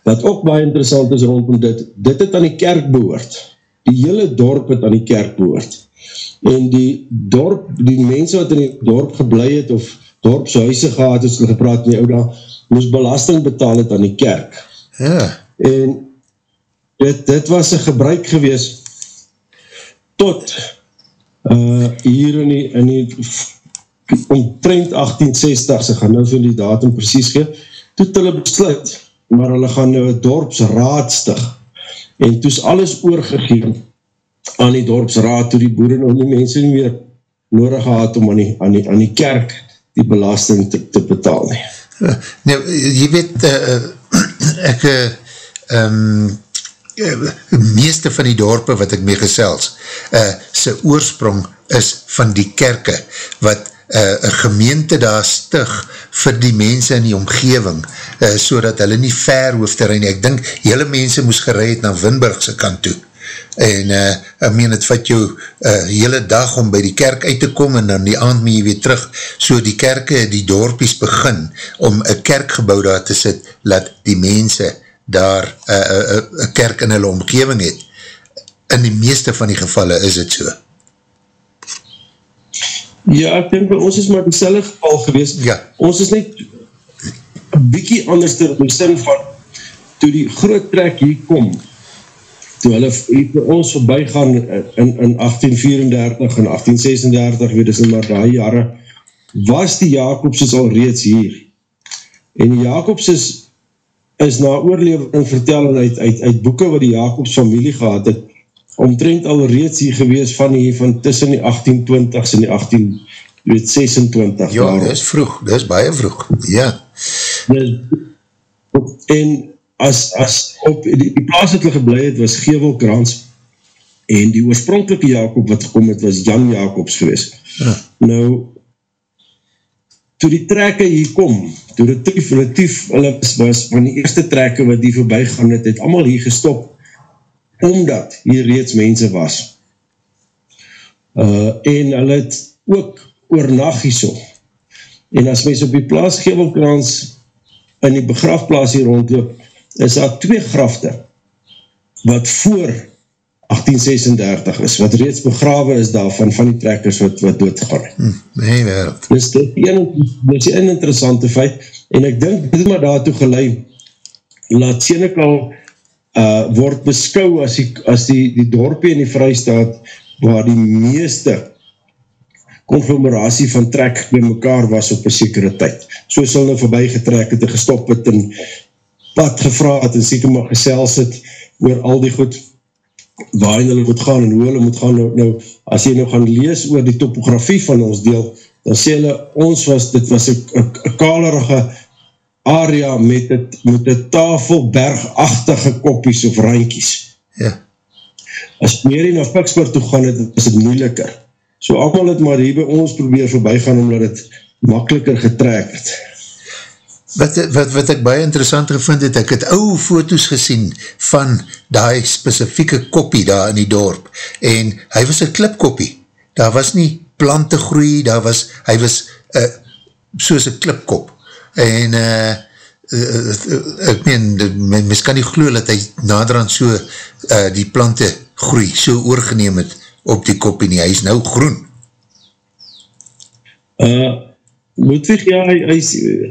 wat ook baie interessant is rondom dit, dit het aan die kerk behoort, die hele dorp het aan die kerk behoort, en die dorp, die mense wat in die dorp geblei het, of dorpshuise gehad het, so gepraat in die ouda, moes belasting betaal het aan die kerk, Ja. en dit, dit was een gebruik gewees tot uh, hier in die, in die omtrent 1860, sy gaan nou vir die datum precies gee, toe het hulle besluit, maar hulle gaan nou een dorpsraad stig, en toe is alles oorgegeven aan die dorpsraad, toe die boere nou die mense nie meer nodig gehad om aan die, aan die, aan die kerk die belasting te, te betaal. Nou, jy weet, uh, ek, uh, um, meeste van die dorpe wat ek mee gesels, uh, sy oorsprong is van die kerke, wat uh, een gemeente daar stig vir die mense in die omgeving, uh, so dat hulle nie ver hoef te rein. Ek dink, hele mense moes gereid na Winburgse kant toe, en uh, ek meen het vat jou uh, hele dag om by die kerk uit te kom en dan die aand mee weer terug, so die kerke, die dorpies begin om een kerkgebouw daar te sit, laat die mense daar een uh, uh, uh, kerk in hulle omgeving het. In die meeste van die gevalle is het so. Ja, ek denk ons is maar die selwe geval gewees. Ja. Ons is net een bykie anders ter in sin van toe die groot trek hier kom, toe hulle hier vir ons voorbij gaan in, in 1834 en 1836, weet is maar die jare, was die Jacobses al reeds hier. En die Jacobses is na oorlevering vertel uit, uit, uit boeken wat die Jacobs familie gehad het, omtrent al reeds hier gewees van die, van tussen die 1820s en die 1826. Ja, dit is vroeg, dit is baie vroeg, ja. Dus, en as, as op die, die plaas wat hulle geblei het, was Gevelkrans, en die oorspronkelike Jacob wat gekom het, was Jan Jacobs gewees. Ja. Nou, toe die trekke hier kom, toe relatief, relatief hulle was, van die eerste trekke wat die voorbij gaan het, het allemaal hier gestop, omdat hier reeds mense was. Uh, en hulle het ook oornag hier so. En as mens op die plaas Gevelkrans in die begrafplaas hier rondloop, is daar twee grafte wat voor 1836 is, wat reeds begrawe is daarvan, van die trekkers wat, wat doodgaan. Hm, nee, wereld. Dus dit is een, dit is een interessante feit, en ek dink, dit maar daartoe geleid, laat Senekal uh, word beskou as die, as die, die dorpie in die vrystaat, waar die meeste conglomeratie van trek by mekaar was op een sekere tyd. So is hulle voorbij getrek het en gestop het en pad gevraag het en seker maar gesels het oor al die goed waarin hulle moet gaan en hoe hulle moet gaan. Nou, nou, as jy nou gaan lees oor die topografie van ons deel, dan sê hulle, ons was, dit was een kalerige area met het, met een tafelbergachtige koppies of randjies. Ja. As meer na Piksburg toe gaan het, is het moeiliker. So allemaal het maar hier by ons probeer voorbij gaan, omdat het makkeliker getrek het. Wat, wat, wat ek baie interessant gevind het, ek het ou foto's gesien van die specifieke koppie daar in die dorp, en hy was een klipkoppie, daar was nie plante groei, daar was, hy was uh, soos een klipkop, en uh, uh, ek meen, mens kan nie glo dat hy naderhand so uh, die plante groei, so oorgeneem het op die koppie nie, hy is nou groen. Uh, Ludwig, ja, hy, hy,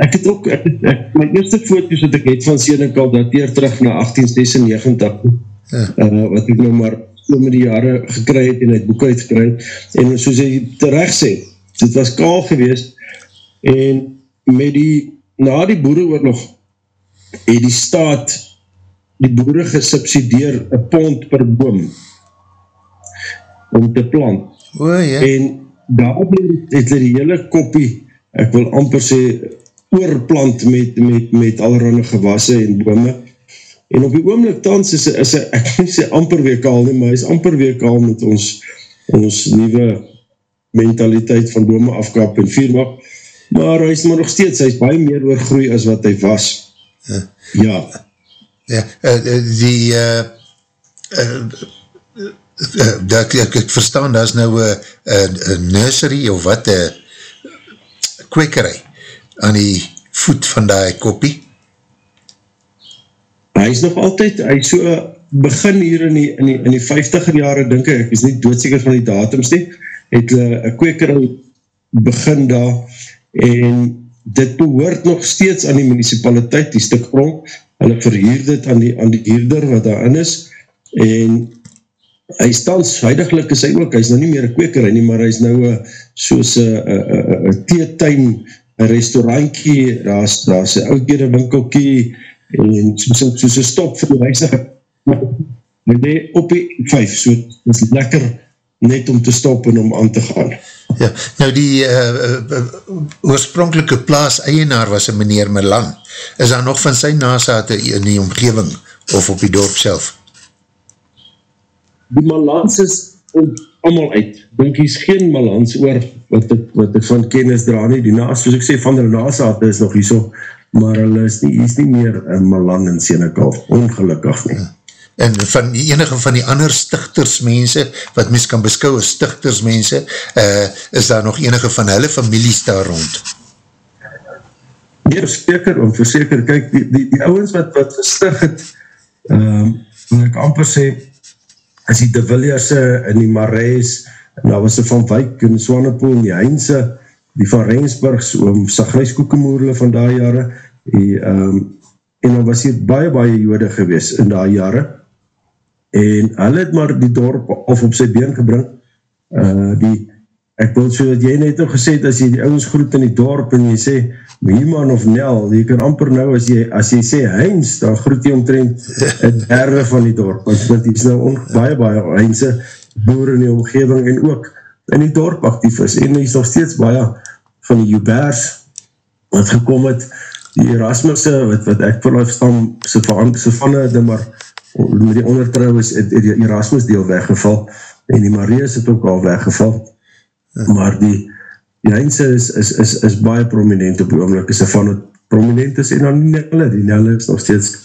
ek het ook, ek, ek, my eerste foto's wat ek het van Senekal dateer terug na 1896, ja. uh, wat ek nou maar so met die jare gekry het en het boek uitgekry het, en soos hy terecht sê, dit was kaal geweest, en met die, na die boereoorlog, het die staat die boere gesubsidieer een pond per boom om te plant. O, ja. En daardoor het hy die hele koppie ek wil amper sê, oorplant met, met, met allerhande gewasse en bome. En op die oomlik tans is, is hy, ek kan sê amper weer kaal nie, maar hy is amper weer kaal met ons ons nieuwe mentaliteit van bome afkap en vuur maak, maar hy is maar nog steeds, hy is baie meer oorgroei as wat hy was. Ja. Ja, ja uh, die uh, uh, uh, dat ek, ek verstaan, daar is nou een nursery of wat, een kwekerij aan die voet van die kopie. Hy is nog altyd, hy so begin hier in die, in die, in die 50er jare, denk ek, ek is nie doodseker van die datums nie, het een kwekerij begin daar, en dit behoort nog steeds aan die municipaliteit, die stuk grond, hulle verhuur dit aan die, aan die huurder wat daarin is, en hy stans, huidiglik is hy ook, hy is nou nie meer een kwekerij nie, maar hy is nou soos een theetuin, een restaurantkie, daar is, daar is een oudkere winkelkie, en soos, soos een stop vir die reisige, met die op die vijf, so is lekker net om te stop en om aan te gaan. Ja, nou die uh, uh, oorspronkelike plaas eienaar was een meneer Melan, is daar nog van sy nasate in die omgeving of op die dorp self? Die Malans is allemaal uit, denk is geen Malans oor wat ek, wat ek van kennis dra nie, die naas, soos ek sê, van die nasate is nog hier so, maar hulle is nie, is nie meer in Malan in Senekal, ongelukkig nie. Ja en van die enige van die ander stichtersmense, wat mens kan beskou as stichtersmense, uh, is daar nog enige van hulle families daar rond? Nee, verseker, om verseker, kyk, die, die, die ouwens wat, wat gestig het, um, en ek amper sê, is die De Villiers en die Marais, en daar was die Van Wyk en Swanepoel en die Heinze, die Van Rensburgs, oom Sagrijskoekemoerle van die jare, die, um, en dan was hier baie, baie jode gewees in die jare, en hulle het maar die dorp of op sy been gebring, uh, die, ek wil so dat jy net nog gesê het, as jy die ouwens groet in die dorp, en jy sê, Meeman of Nel, jy kan amper nou, as jy, as jy sê Heinz, dan groet jy omtrent het derde van die dorp, want, want die is nou on, baie, baie Heinze boer in die omgeving, en ook in die dorp actief is, en die is nog steeds baie van die Joubers, wat gekom het, die Erasmusse, wat, wat ek verlaaf stam, sy van, sy van, die maar, met die ondertrouw is het, het die Erasmus deel weggeval en die Marius het ook al weggeval. Maar die die Heinze is, is, is, is baie prominent op die oomlik is van het prominent is en dan die Nelle, die Nelle is nog steeds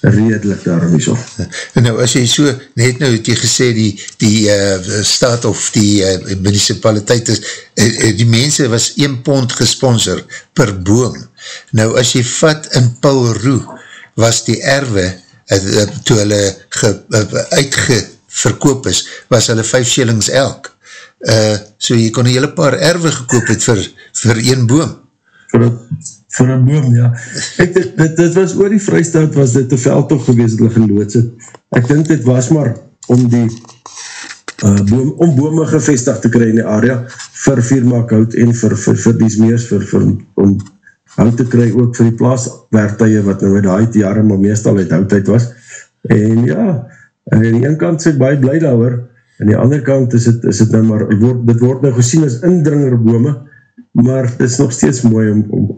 redelijk daarom nie so. Ja. Nou as jy so, net nou het jy gesê die, die uh, staat of die uh, municipaliteit is, uh, die mense was 1 pond gesponsor per boom. Nou as jy vat in Paul Roe, was die erwe uh, toe hulle ge, uh, uitgeverkoop is, was hulle 5 shillings elk. Uh, so jy kon een hele paar erwe gekoop het vir, vir een boom. Vir vir een boom, ja. Ek, dit, dit, dit was oor die vrystaat, was dit een veldtocht gewees, dat hulle geloods het. Ek dink dit was maar om die uh, boom, om bome gevestig te kry in die area, vir firmak hout en vir, vir, vir die smeers, vir, vir, om hout te kry ook vir die plaaswerktuie wat nou uit die jare maar meestal uit houtheid was. En ja, en die ene kant sê baie blij daar en die andere kant is het, is het nou maar, word, dit word nou gesien as indringerbome, maar het is nog steeds mooi om, om,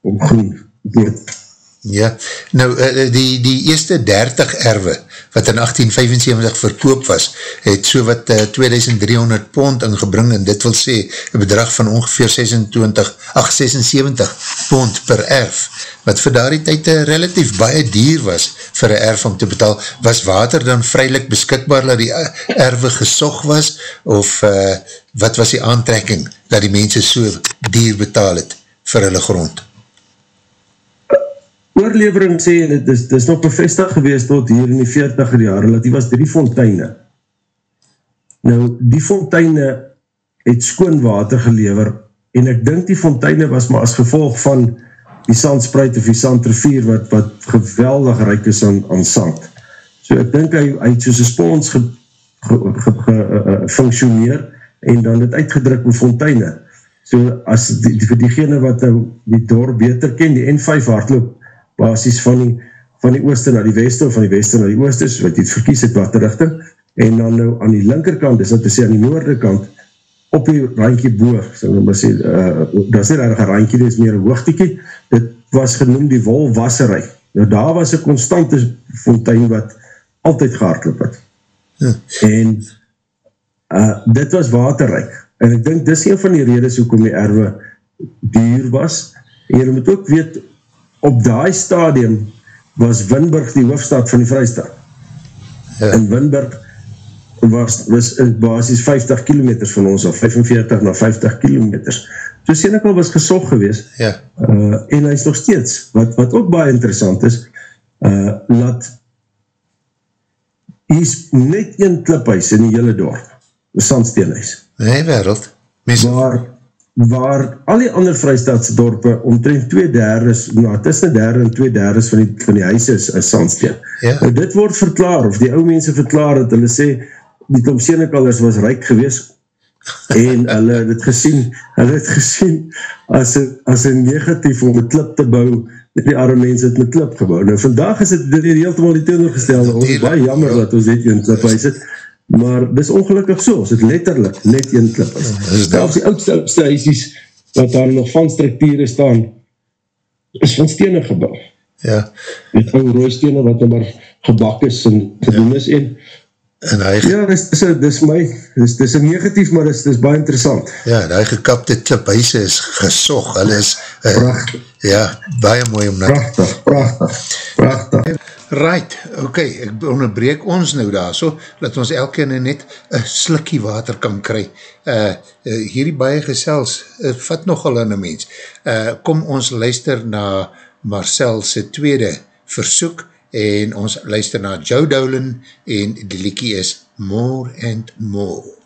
om groen word. Ja, nou eh, eh, die, die eerste 30 erwe wat in 1875 verkoop was, het so wat 2300 eh, pond ingebring en dit wil sê een bedrag van ongeveer 26, ach, 76 pond per erf, wat vir daar die tyd relatief baie dier was vir een erf om te betaal. Was water dan vrylik beskikbaar dat die erwe gesog was of uh, wat was die aantrekking dat die mense so dier betaal het vir hulle grond? Oorlevering sê, en het is, het is nog bevestig geweest tot hier in die 40er jare, dat die was drie fonteine. Nou, die fonteine het skoon water gelever, en ek dink die fonteine was maar as gevolg van die sandspreid of die sandrivier, wat, wat geweldig rijk is aan, aan sand. So ek dink hy, hy het soos een spons ge, ge, ge, ge, uh, functioneer, en dan het uitgedruk met fonteine. So as die, die, diegene wat nou die dorp beter ken, die N5 hardloop, basis van die, van die ooste na die weste, of van die weste na die ooste, so wat jy het verkies het wat richting, en dan nou aan die linkerkant, is dat te sê aan die noorde kant, op die randje boog, so nou maar sê, uh, dat is nie daar een randje, dit is meer een hoogtekie, dit was genoemd die wolwasserij, nou daar was een constante fontein wat altyd gehaardloop het, ja. en uh, dit was waterrijk, en ek dink dis een van die redes hoekom die erwe duur was, en jy moet ook weet, op die stadium was Winburg die hoofdstad van die Vrijstaat. Ja. En Winburg was, was in basis 50 kilometers van ons, of 45 na 50 kilometers. So Senecal was gesog gewees, ja. uh, en hy is nog steeds, wat, wat ook baie interessant is, uh, laat hier is net een kliphuis in die hele dorp, een sandsteenhuis. Nee, wereld. Mens... Waar, waar al die ander vrystaatse dorpe omtrent twee derdes, nou tussen derde en twee derdes van die, van die huis is, is sandsteen. Ja. Nou dit word verklaar, of die ou mense verklaar het, hulle sê, die Tom Senekallers was rijk gewees, en hulle het gesien, hulle het gesien, as een, as een negatief om een klip te bou, die arme mense het met klip gebouw. Nou vandag is het, dit hier heeltemaal die teenoorgestelde, ons is baie jammer dat ons dit een klip huis het, maar dis ongelukkig so, ons het letterlijk net een klip huis. Selfs die oudste, oudste huisies, wat daar nog van structure staan, is van stenen gebouw. Ja. Met oude rooistenen wat er maar gebak is en gedoen is en En hy... Ja, dis, dis, dis my, dis, dis negatief, maar dis, dis baie interessant. Ja, die gekapte kliphuise is gesog, hulle is... Uh, prachtig. Ja, baie mooi om na... Prachtig, prachtig, prachtig. Right, ok, ek onderbreek ons nou daar so, dat ons elke net een slikkie water kan kry. Uh, uh, hierdie baie gesels, uh, vat nogal in een mens. Uh, kom ons luister na Marcel se tweede versoek, en ons luister na Joe Dolan en die liekie is More and More.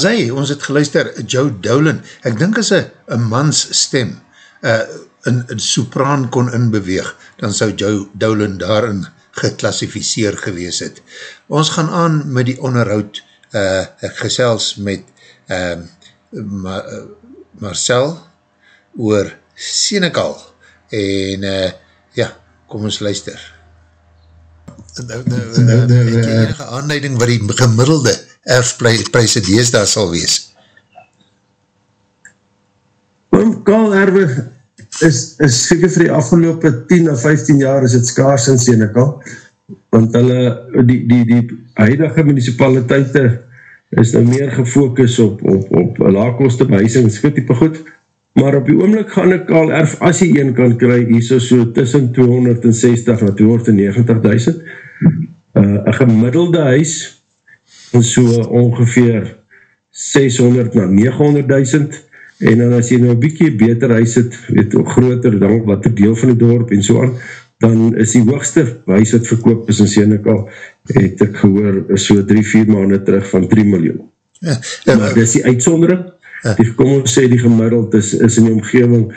As hy, ons het geluister, Joe Dolan, ek dink as een mans stem uh, in, in sopraan kon inbeweeg, dan sou Joe Dolan daarin geklassificeer gewees het. Ons gaan aan met die onderhoud, uh, ek gesels met uh, Ma uh, Marcel oor Senegal en uh, ja, kom ons luister. Nou, nou, nou, nou, het jy enige aanleiding wat die gemiddelde erfprijse dees daar sal wees? Kaal erwe is, is seker vir die afgelopen 10 of 15 jaar is het skaars in Senegal, want hulle, die, die, die huidige municipaliteite is nou meer gefokus op, op, op laagkoste behuising, is goed type goed, maar op die oomlik gaan ek al erf, as jy een kan kry, hier so, so tussen 260 na 290.000, uh, een gemiddelde huis, is so ongeveer 600 na 900.000, en dan as jy nou bykie beter huis het, weet, groter, dan wat die deel van die dorp en so aan, dan is die hoogste huis wat verkoop is in Senekal, het ek gehoor, so 3-4 maanden terug van 3 miljoen. Ja, ja, maar dit is die uitsondering, ja. die, kom ons sê die gemiddeld is, is in die omgeving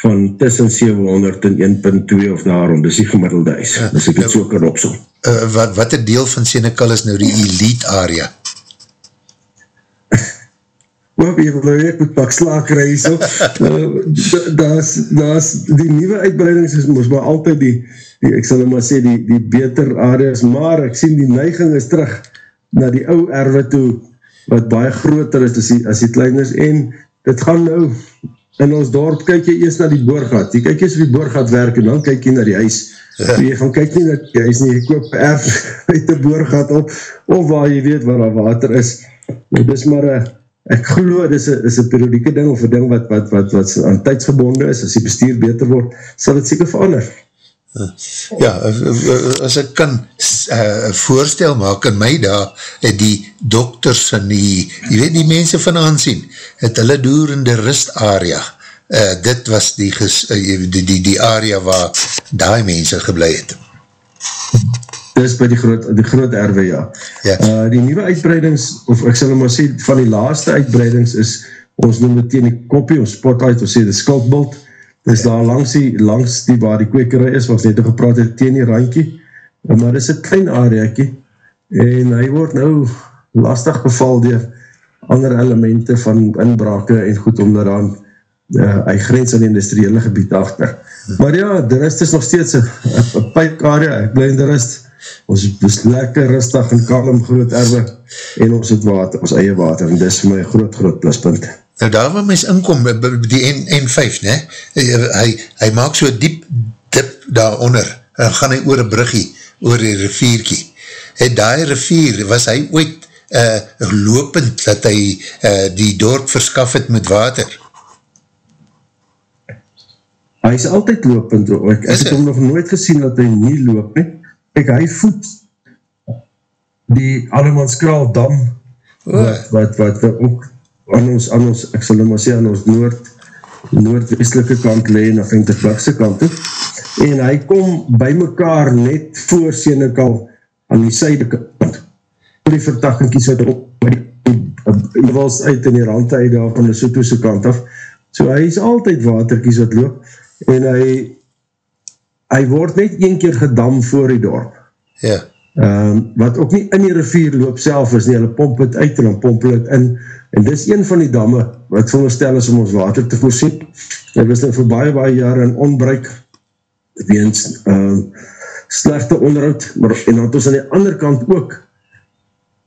van tussen 700 en 1.2 of daarom, dis die gemiddelde huis, ja, as ek het ja, so kan opsom. Uh, wat, wat die deel van Senekal is nou die elite area? hoop jy wil nou ek moet pak slaak rij so, uh, daas, daas, die nieuwe uitbreidings is moest maar altyd die, die ek sal nou maar sê, die, die beter areas, maar ek sien die neiging is terug na die ou erwe toe, wat baie groter is as die, as die kleiners, en dit gaan nou, in ons dorp kyk jy eers na die boorgat, jy kyk eers die boorgat werk, en dan kyk jy na die huis, ja. jy gaan kyk nie na die huis nie, jy koop erf uit die boorgat op, of waar jy weet waar daar water is, dit is maar een ek glo dit is 'n is 'n periodieke ding of 'n ding wat wat wat wat aan tydsgebonde is. As die bestuur beter word sal dit seker verander. Ja, as ek kan uh, voorstel maak in my daar het die dokters en die jy weet die mense van aansien het hulle die rust area uh, dit was die, ges, uh, die, die die area waar die mense geblei het dis by die groot, die groot erwe, ja. ja. Uh, die nieuwe uitbreidings, of ek sal maar sê, van die laaste uitbreidings is, ons noem het teen die kopie, ons spotlight, ons sê die skuldbult, ja. daar langs die, langs die waar die kwekerij is, wat net gepraat het, teen die randje, maar dis een klein areakie, en hy word nou lastig beval door ander elemente van inbrake en goed om daaraan, uh, hy grens aan die industriele gebied achter. Maar ja, de rest is nog steeds een pijp area, ek blij in de rest, ons is lekker rustig en kalm groot erwe en ons het water, ons eie water en dis vir my groot groot pluspunt. Nou daar waar mys inkom, die N, N5 ne, hy, hy maak so diep dip daaronder en gaan hy oor een bruggie, oor die rivierkie. Het die rivier, was hy ooit uh, lopend dat hy uh, die dorp verskaf het met water? Hy is altyd lopend, ek, ek het hom nog nooit gesien dat hy nie loop nie, Kijk, hy voet die Allemanskraal dam wat, wat, wat we ook aan ons, aan ons, ek sal nou maar sê, aan ons noord, noordwestelike kant leen, of in die vlakse kant toe, en hy kom by mekaar net voor Senekal aan die syde kant, die vertakkinkies wat op by die wals uit in die rand uit daar van die Sotoose kant af, so hy is altyd waterkies wat loop, en hy hy word net een keer gedam voor die dorp. Ja. Um, wat ook nie in die rivier loop self is nie, hulle pomp het uit en dan pomp het in, en dis een van die damme wat veronderstel is om ons water te voorsien. Hy was nou vir baie, baie jare in onbruik, weens um, slechte onderhoud, maar, en het ons aan die ander kant ook,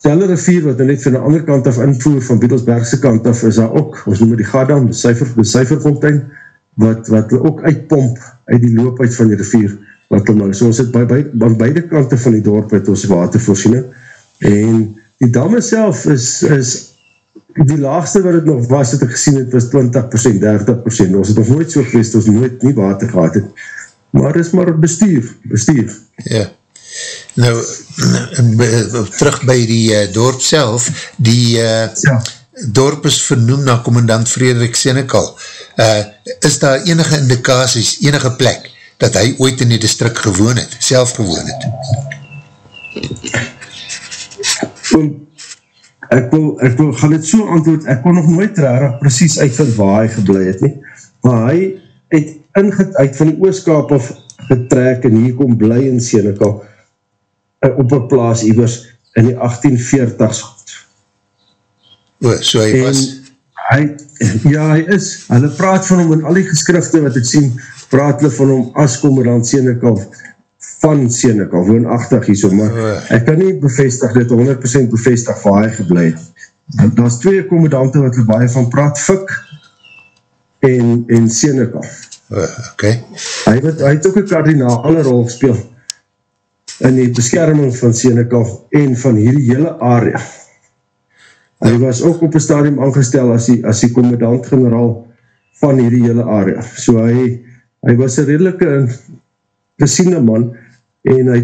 selle rivier wat net van die ander kant af invoer, van Beetelsbergse kant af, is daar ook, ons noem die Gadam, die Cypherfontein, wat, wat ook uitpomp uit die loop uit van die rivier wat om so ons het by, by, by beide kante van die dorp met ons watervoorziening en die damme self is, is die laagste wat het nog was het ek gesien het was 20%, 30% ons het nog nooit so geweest, ons nooit nie water gehad het. Maar is maar bestuur bestuur. Ja. Nou terug by die uh, dorp self die uh, ja. dorp is vernoem na commandant Frederik Senekal. Uh, is daar enige indikaties, enige plek, dat hy ooit in die district gewoon het, self gewoon het? ek wil, ek wil, gaan dit so antwoord, ek kon nog nooit rarig precies uitvind waar hy geblei het nie, maar hy het inget, uit van die ooskap af getrek en hier kom bly in Senekal eh, op een plaas iwers in die 1840s O, so hy en was hy, ja hy is, hulle praat van hom in al die geskrifte wat ek sien, praat hulle van hom as kommandant Senekal van Senekal, woonachtig hier so, maar O. ek kan nie bevestig dit 100% bevestig waar hy gebleid. Daar is twee kommandante wat hulle baie van praat, Fik en, en Senekal. o, ok, Hy het, hy het ook een kardinale rol gespeel in die beskerming van Senekal en van hierdie hele area. Hy was ook op een stadium aangestel as die, as die commandant-generaal van hierdie hele area. So hy, hy was een redelike gesiene man en hy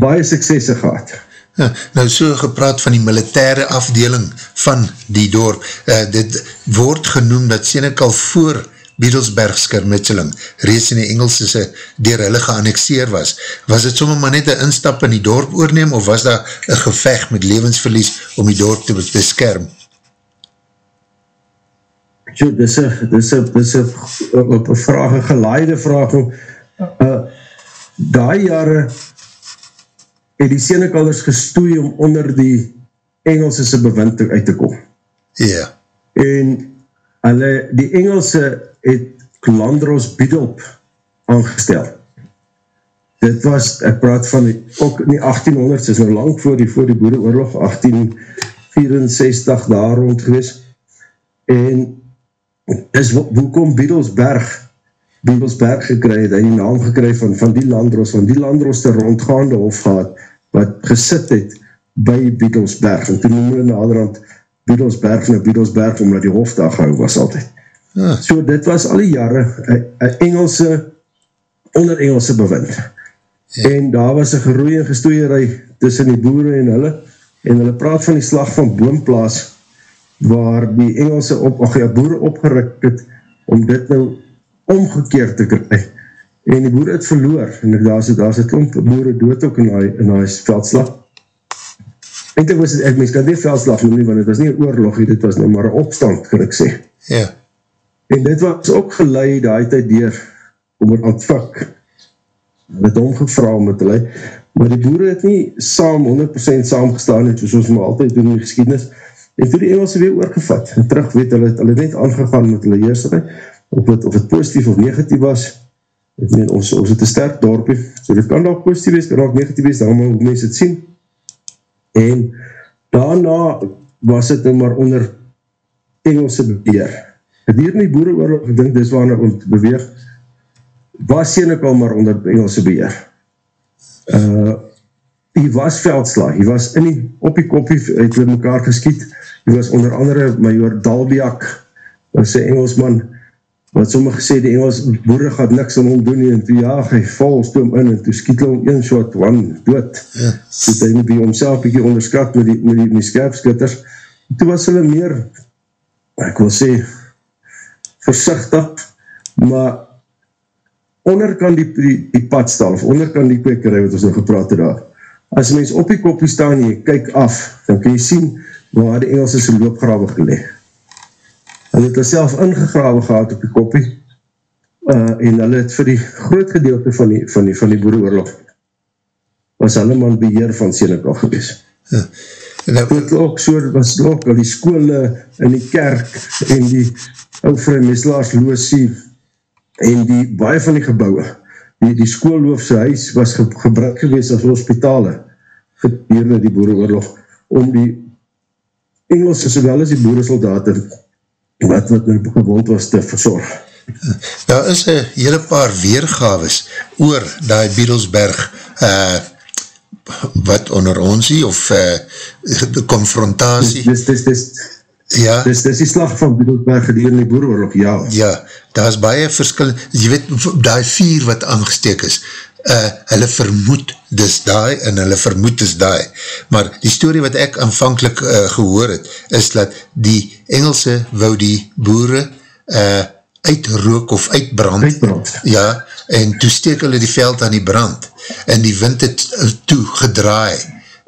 baie suksesse gehad. Ja, nou so gepraat van die militaire afdeling van die dorp, uh, dit word genoem dat Senekal voor Biedelsberg skirmitseling reeds in die Engelse dier hulle geannexeer was. Was dit sommer maar net een instap in die dorp oorneem of was daar een gevecht met levensverlies om die dorp te beskerm? Jo, dis een, dis een, dis een, op een vraag, een geleide vraag, uh, daai jare het die Senekalders gestoei om onder die Engelse se bewind uit te kom. Ja, En hulle, die Engelse het Landros Biedop aangestel. Dit was, ek praat van die, ook in die 1800s, is nou lang voor die, voor die boereoorlog, 1864 daar rond gewees. En is ho- hoekom Biedelsberg Biedelsberg gekry het, hy die naam gekry van, van die Landros, van die Landros te rondgaande hof gehad, wat gesit het by Biedelsberg, en toen noem hulle naderhand Biedelsberg na Biedelsberg, omdat die hof daar gehou was altyd. Ah, So dit was al die jare een Engelse, onder Engelse bewind. Ja. En daar was een geroei en gestoeierij tussen die boere en hulle, en hulle praat van die slag van Boomplaas, waar die Engelse op, ach ja, boere opgeruk het, om dit nou omgekeerd te kry. En die boere het verloor, en daar is, daar is een klomp boere dood ook in die, in die veldslag. Eindelijk was het, ek mens kan nie veldslag noem nie, want het was nie een oorlog, dit was nou maar een opstand, kan ek sê. ja, En dit was ook geleid daai tyd deur om het aantvak. Het omgevra om het te leid. Maar die boere het nie saam, 100% saam gestaan het, soos ons maar altyd doen in die geschiedenis. En toe die Engelse weer oorgevat. En terug weet hulle, hulle het net aangegaan met hulle heerserij, of het, of het positief of negatief was. Ek meen, ons, ons het een sterk dorpie, so dit kan ook positief wees, kan ook negatief wees, daarom hoe mense het sien. En daarna was het nou maar onder Engelse beheer. In die boereoorlog, ek dink dis waarna ons beweeg, was Senekal maar onder Engelse beheer. Uh, hy was veldslag, hy was in die, op die kopie, het met mekaar geskiet, hy was onder andere major Dalbiak, was een Engelsman, wat sommer gesê, die Engels boere gaat niks aan hom doen nie, en toe jaag hy vol stoom in, en toe skiet hy hom een shot, one, dood. ja, Toe hy by homself bykie onderskat met die, met die, met die skerpskutters. Toe was hulle meer, ek wil sê, versichtig, maar onderkant die, die, die padstal, of onderkant die kwekerij wat ons nou gepraat het daar, as mens op die kopie staan en jy kyk af, dan kan jy sien waar die Engelse sy loopgrawe geleg. Hulle het self ingegrawe gehad op die kopie, uh, en hulle het vir die groot gedeelte van die, van die, van die boereoorlog, was hulle man beheer van Senekal gewees. nou, Dit ook so, was ook al die skole in die kerk en die ou vrymeslaars loosie en die baie van die gebouwe. Die, die skoolhoofse huis was ge, gebruik gewees as hospitale gedurende die boereoorlog om die Engelse sowel as die boeresoldaten wat wat nou gewond was te verzorg. daar is een hele paar weergaves oor die Biedelsberg uh, wat onder ons hier, of uh, de confrontatie, Dis, dis, dis, ja, dis, dis die slag van Biedelberg gedurende die boereoorlog, ja. Ja, daar is baie verskil, jy weet, die vier wat aangesteek is, uh, hulle vermoed dis daai, en hulle vermoed is daai, maar die story wat ek aanvankelijk uh, gehoor het, is dat die Engelse wou die boere uh, uitrook of uitbrand, Uitbrand. ja, en toe steek hulle die veld aan die brand, en die wind het toe gedraai,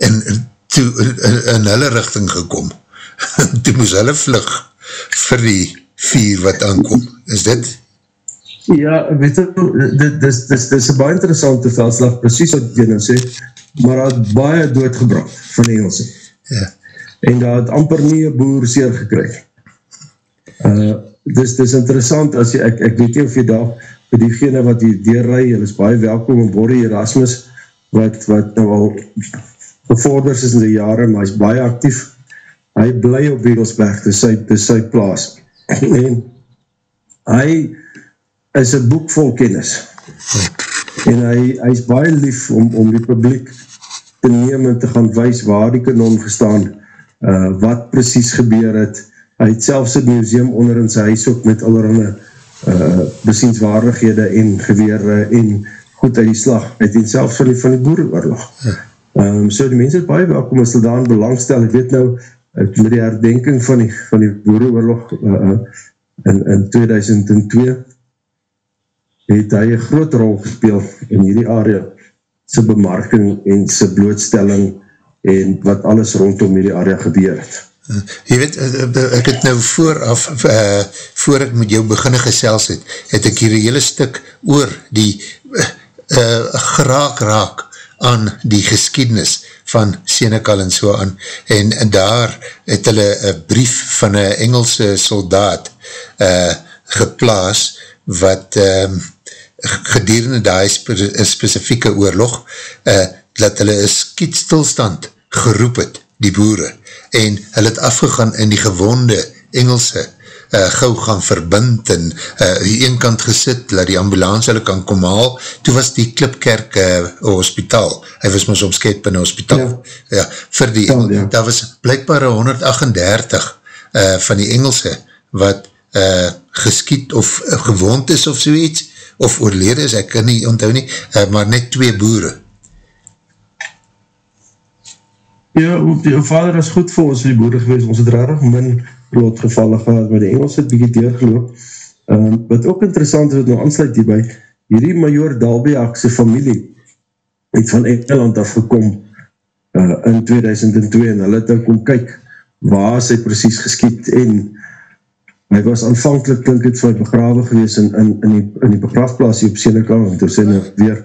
en toe in, in, in hulle richting gekom, toe moes hulle vlug vir die vier wat aankom. Is dit? Ja, weet jy, dit, dit, dit, dit is een baie interessante veldslag, precies wat jy nou sê, maar hy het baie doodgebracht van die Engelse. Ja. En daar het amper nie een boer seer gekryg. Uh, dis, dis interessant, as jy, ek, ek weet nie of jy daar, vir diegene wat hier deurrij, jy is baie welkom in Borrie Erasmus, wat, wat nou al gevorders is in die jare, maar hy is baie actief. Hy bly op Wiegelsberg, dis sy, dis sy plaas. En hy is een boek vol kennis. En hy, hy is baie lief om, om die publiek te neem en te gaan wees waar die kanon gestaan, uh, wat precies gebeur het. Hy het selfs een museum onder in sy huis ook met allerhande uh, besienswaardighede en gewere en goed uit die slag. Hy het selfs van die, van die boereoorlog. Um, so die mens is baie welkom as hulle daar in belangstel. Ek weet nou, met die herdenking van die, van die boereoorlog uh, in, in 2002, het hy een groot rol gespeel in hierdie area sy bemarking en sy blootstelling en wat alles rondom hierdie area gebeur het. Uh, jy weet, ek het nou vooraf, uh, voor ek met jou beginne gesels het, het ek hier een hele stuk oor die uh, uh, geraak raak aan die geskiednis van Senekal en so aan, en, en daar het hulle een brief van een Engelse soldaat uh, geplaas, wat um, gedurende die spe specifieke oorlog, uh, dat hulle een skietstilstand geroep het, die boere, en hulle het afgegaan in die gewonde Engelse uh, gauw gaan verbind en uh, die een kant gesit, laat die ambulance hulle kan kom haal, toe was die Klipkerk uh, hospitaal, hy was ons omskep in hospitaal, ja. ja, vir die, ja, ja. daar was blijkbaar 138 uh, van die Engelse, wat uh, geskiet of uh, gewond is of soeets, of oorlede is, ek kan nie onthou nie, uh, maar net twee boere. Ja, die vader is goed vir ons die boere gewees, ons het rarig min loodgevallen gehad, maar die Engels het bykie deurgeloop. Um, wat ook interessant is, wat nou aansluit hierby, hierdie major Dalbiakse familie het van Engeland afgekom uh, in 2002 en hulle het dan kom kyk waar sy precies geskiet en hy was aanvankelijk, klink het, vir begrawe gewees in, in, in, die, in die begraafplaas hier op Senekal, en toe sy nou weer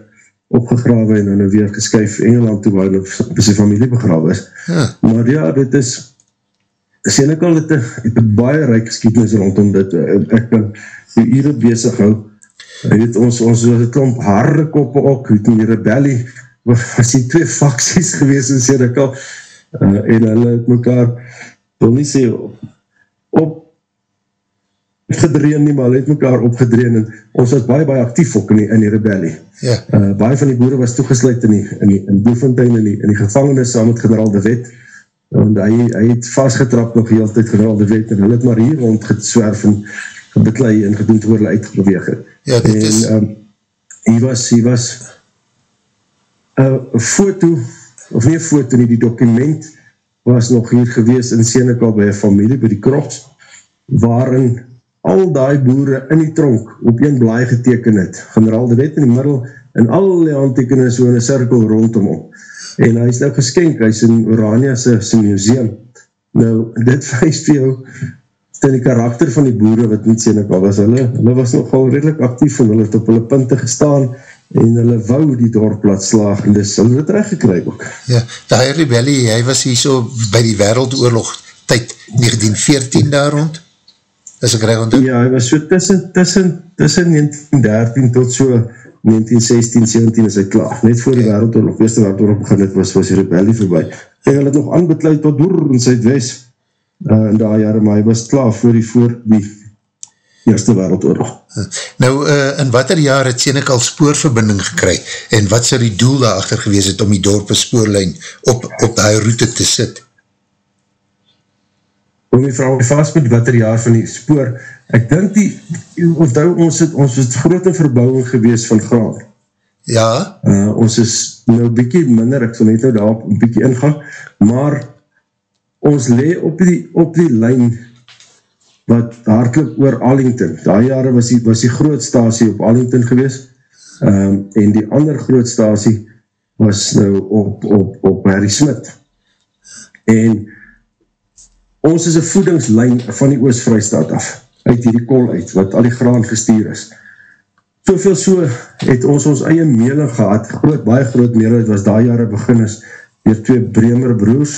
opgegrawe en nou weer geskyf Engeland toe waar hy sy familie begrawe is. Ja. Maar ja, dit is Senekal het een baie reik geskiednis rondom dit. Ek kan die ure bezig hou. Het ons, ons klomp harde koppe ook, het in die rebellie, was die twee faksies gewees in Senekal, uh, en hulle het mekaar, wil nie sê, op gedreen nie, maar hulle het mekaar opgedreen en ons was baie, baie actief ook in die, in die rebellie. Ja. Uh, baie van die boere was toegesluit in die, in die in Boefontein in die, in die gevangenis saam met generaal de Wet en hy, hy het vastgetrapt nog heel tijd generaal de Wet en hy het maar hier rondgeswerf en gebeklei en gedoen te hulle uitgebeweeg het. Ja, dit en, is... Um, hy was, hy was uh, een foto, of nie een foto nie, die document was nog hier gewees in Senekal by een familie, by die krogs, waarin al die boere in die tronk op een blaai geteken het, generaal de wet in die middel, en al die handtekenen so in een cirkel rondom om. En hy is nou geskenk, hy is in Orania sy, sy museum. Nou, dit veist vir jou, ten die karakter van die boere, wat niet sê al was, hulle, hulle was nogal redelijk actief, en hulle het op hulle punte gestaan, en hulle wou die dorpplaat slaag, en dis hulle het rechtgekryk ook. Ja, die rebellie, hy was hier so by die wereldoorlog, tyd 1914 daar rond, is ek reg onthou? Ja, hy was so tussen, tussen, tussen 1913 tot so 1916, 17 is hy klaar. Net voor die wereldoorlog, eerste wereldoorlog begin het, was, was die rebellie voorbij. En hy het nog aanbekleid tot door in Zuidwest uh, in die jare, maar hy was klaar voor die, voor die eerste wereldoorlog. Nou, uh, in wat er jaar het Senekal spoorverbinding gekry en wat sal die doel daarachter gewees het om die dorpe spoorlijn op, op die route te sit? Om die vrou vast met wat er jaar van die spoor, ek dink die, of daar ons het, ons het grote verbouwing gewees van graan. Ja. Uh, ons is nou bykie minder, ek sal net nou daar bykie ingaan, maar ons le op die, op die lijn wat hartelijk oor Arlington, daar jare was die, was die groot stasie op Arlington gewees, um, en die ander groot stasie was nou op, op, op Harry Smith. En ons is een voedingslijn van die Oostvrijstaat af, uit die kool uit, wat al die graan gestuur is. Soveel so het ons ons eie meling gehad, groot, baie groot meling, het was daar jare begin is, door twee Bremer broers,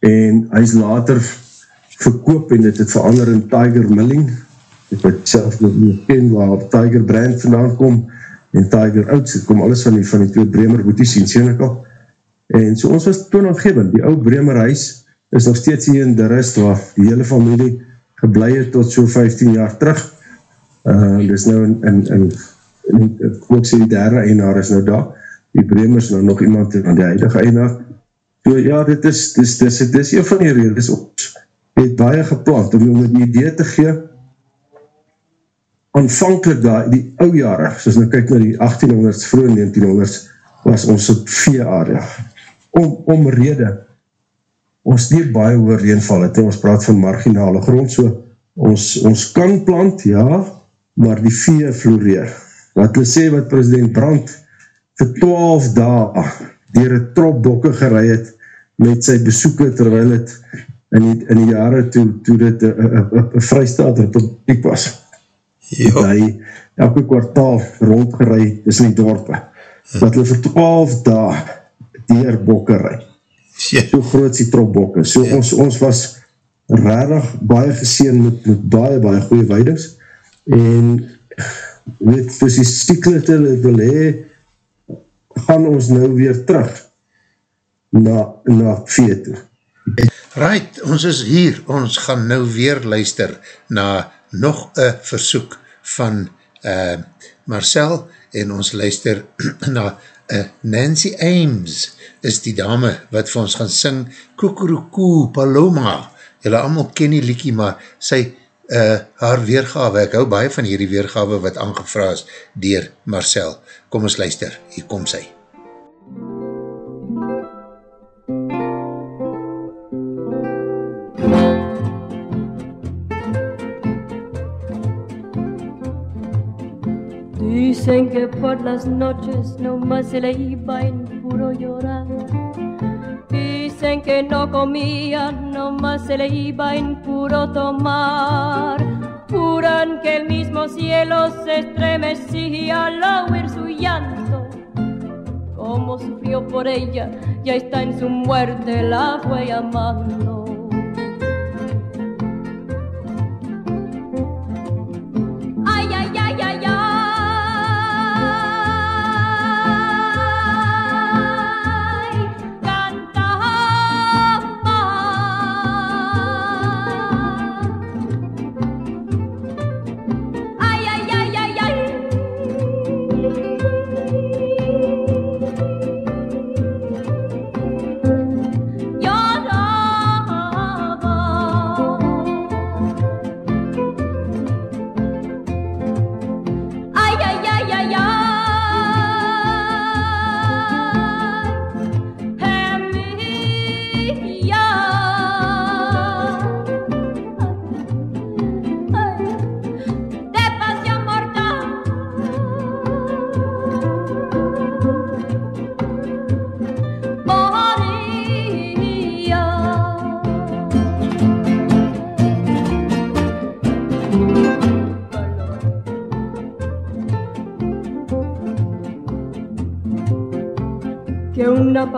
en hy is later verkoop, en het het verander in Tiger Milling, ek het self nog nie ken, waar Tiger brand vandaan kom, en Tiger Outs, het kom alles van die, van die twee Bremer boeties in Senekal, en so ons was toonaangevend, die ou Bremer huis, is nog steeds hier in de rest waar die hele familie geblei het tot so 15 jaar terug. Uh, dis nou in, in, in, in ek ook sê die derde einaar is nou daar. Die Bremers nou nog iemand in die huidige einaar. So ja, dit is, dis, dis, dis, dis een van die redes ons het baie geplant om om die idee te gee aanvankelijk daar, die ou jare, soos nou kyk na die 1800s, vroeg 1900s, was ons op vee area. Om, om rede, ons nie baie hoor reenval het, ons praat van marginale grond, so ons, ons kan plant, ja, maar die vee floreer. Wat hulle sê wat president Brandt vir 12 dae dier een trop bokke gerei het met sy besoeken terwijl het in die, in die jare toe, toe dit een vrystaat republiek was. Jo. Hy elke kwartaal rondgerei tussen die dorpe. Wat hulle vir 12 dae dier bokke rei ja. so groot die tropbokke, so ja. ons, ons was rarig baie geseen met, met baie, baie goeie weidings, en weet, dus die stiekle te wil hee, gaan ons nou weer terug na, na vee toe. Right, ons is hier, ons gaan nou weer luister na nog een versoek van uh, Marcel, en ons luister na uh, Nancy Ames, is die dame wat vir ons gaan sing Kukuruku Paloma. Julle allemaal ken die liekie, maar sy uh, haar weergawe, ek hou baie van hierdie weergawe wat aangevra is dier Marcel. Kom ons luister, hier kom sy. Dicen que por las noches no más se le iba en puro llorar. Dicen que no comía, no más se le iba en puro tomar. Juran que el mismo cielo se estremecía al oír su llanto. Como sufrió por ella, ya está en su muerte, la fue llamando.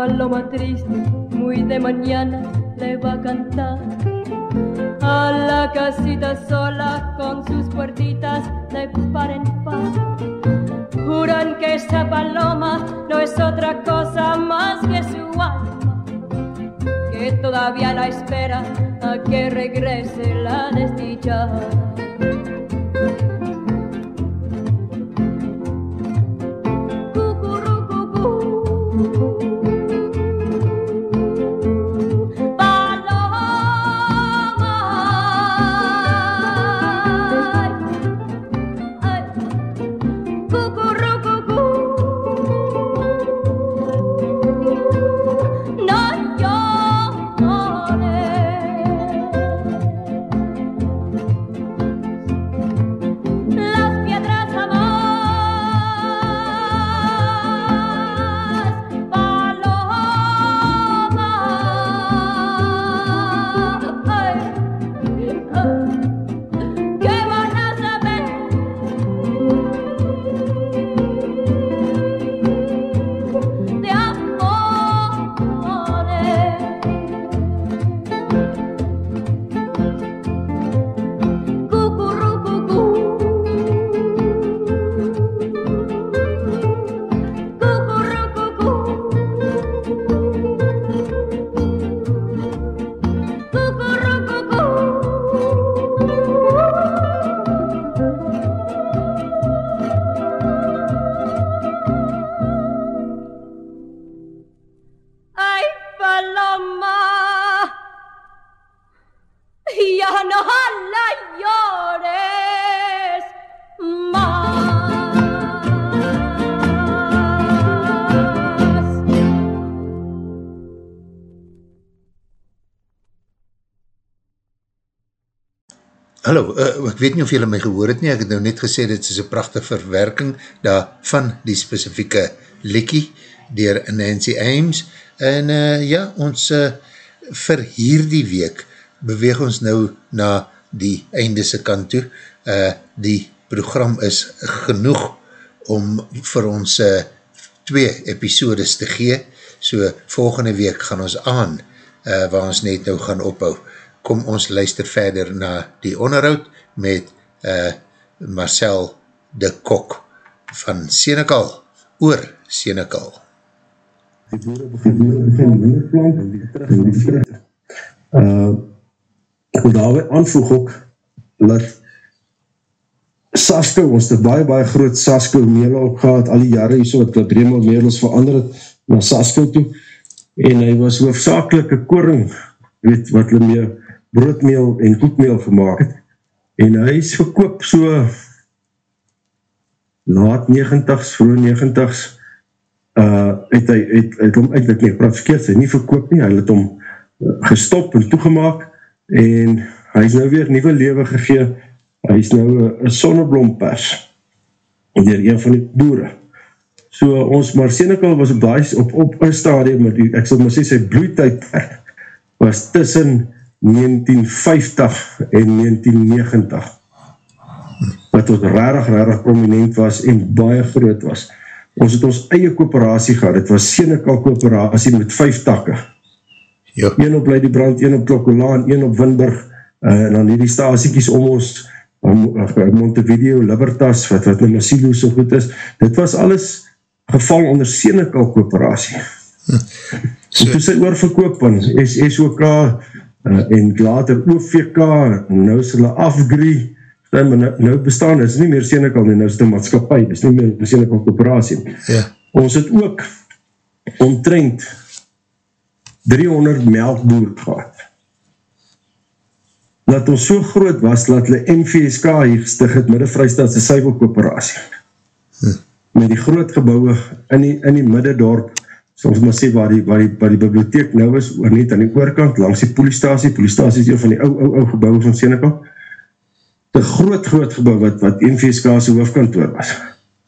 Paloma triste, muy de mañana Hallo, uh, ek weet nie of julle my gehoor het nie, ek het nou net gesê, dit is een prachtige verwerking daar van die specifieke likkie dier Nancy Ames. En uh, ja, ons uh, vir hierdie week beweeg ons nou na die eindese kant toe. Uh, die program is genoeg om vir ons uh, twee episodes te gee, so volgende week gaan ons aan uh, waar ons net nou gaan ophou kom ons luister verder na die onderhoud met uh, Marcel de Kok van Senekal, oor Senekal. Die boere begin minder plant en die terug en die vrede. Uh, wil daarby aanvoeg ook, dat Sasko, ons het baie, baie groot Sasko mele opgehaad, al die jare hier so, wat dat Remo meerels verander het, na Sasko toe, en hy was hoofdzakelike koring, weet wat hulle mee broodmeel en koekmeel gemaakt het. En hy is verkoop so laat 90s, vroeg 90s, uh, het hy, het, het hom uit, ek nie, praat verkeerd, hy nie verkoop nie, hy het hom uh, gestop en toegemaak, en hy is nou weer nieuwe lewe gegee, hy is nou een sonneblompers, dier een van die boere. So ons Marsenekal was op, die, op, op een stadium, ek sal maar sê, sy bloeitijd was tussen 1950 en 1990 wat ons rarig, rarig prominent was en baie groot was. Ons het ons eie kooperatie gehad, het was Senekal kooperatie met vijf takke. Ja. Een op Leidebrand, een op Klokkolaan, een op Windburg, uh, en dan die stasiekies om ons, uh, Montevideo, Libertas, wat, wat nou Masilo so goed is, dit was alles geval onder Senekal kooperatie. Hm. So, en toe sy oorverkoop van SOK, uh, en later OVK, nou is hulle afgree, nou, nou bestaan, is nie meer Senekal nie, nou is die maatskapie, is nie meer Senekal kooperatie. Ja. Ons het ook omtrent 300 melkboer gehad. Dat ons so groot was, dat hulle MVSK hier gestig het, Middevrijstadse Seivelkooperatie. Hm. Met die groot gebouwe in die, in die middendorp, soms maar sê waar die, waar die, waar die bibliotheek nou is, oor net aan die oorkant, langs die poliestasie, poliestasie is een van die ou, ou, ou gebouwe van Senekal, die groot, groot gebouw wat, wat NVSK's hoofdkantoor was.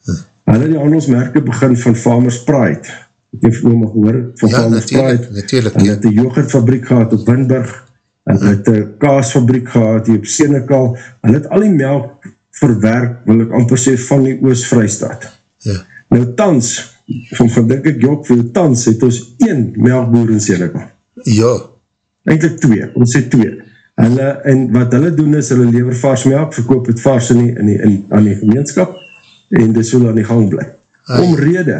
Hm. Hulle die handelsmerke begin van Farmers Pride, ek het nie gehoor, van ja, Farmers natuurlijk, Pride, natuurlijk, en het die yoghurtfabriek gehad op Windburg, en hm. het die kaasfabriek gehad hier op Senekal, en het al die melk verwerk, wil ek amper sê, van die Oost-Vrijstaat. Ja. Nou, tans, van van denk ek Jok vir tans het ons een melkboer in Senekal. Ja. Eindelijk twee, ons sê twee. Hulle, en wat hulle doen is, hulle lever vars melk, verkoop het vars in die, in die, in, aan die gemeenskap, en dit sal aan die gang bly. Ai. Om rede,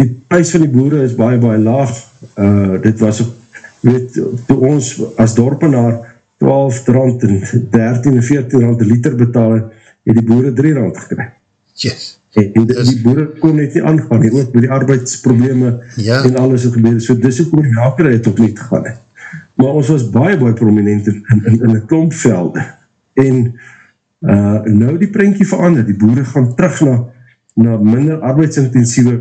die prijs van die boere is baie, baie laag, uh, dit was weet, toe ons as dorpenaar 12 rand en 13 en 14 rand een liter betaal, het die boere 3 rand gekry. Yes en die, die boere kon net nie aangaan, nie, ook met die arbeidsprobleme ja. en alles het gebeur, so dis ook oor jaker het ook niet gegaan, maar ons was baie, baie prominent in, in, in een klompvelde, en uh, nou die prentje verander, die boere gaan terug na, na minder arbeidsintensieve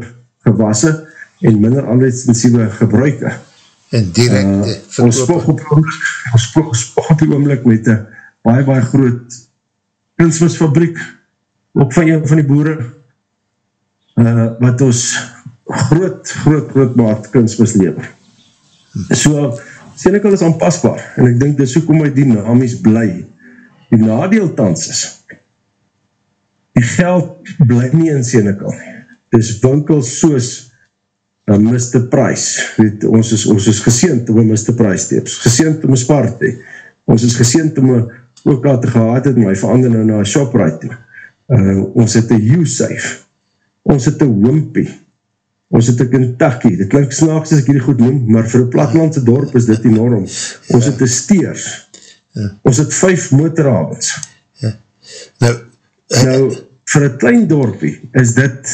gewasse, en minder arbeidsintensieve gebruike, en direct uh, ons spog op ons spog op die oomlik met een baie, baie groot kunstmisfabriek, ook van een van die boere, uh, wat ons groot, groot, groot maat kunst mislever. So, Senekal is aanpasbaar, en ek dink dis hoe kom hy dynamisch bly. Die nadeel tans is, die geld bly nie in Senekal nie. Dis winkels soos uh, Mr. Price, weet, ons is, ons is geseend om een Mr. Price te heb, geseend om een spart te ons is geseend om een ook al te gehad het, maar hy verander nou na een shoprite toe. Uh, ons het een U-safe, ons het een Wimpy, ons het een Kentucky, dit klink snaaks as ek hierdie goed noem, maar vir een platlandse dorp is dit enorm, ons het een Steers, ja. ons het vijf motorhavens, ja. nou, nou, vir een klein dorpie is dit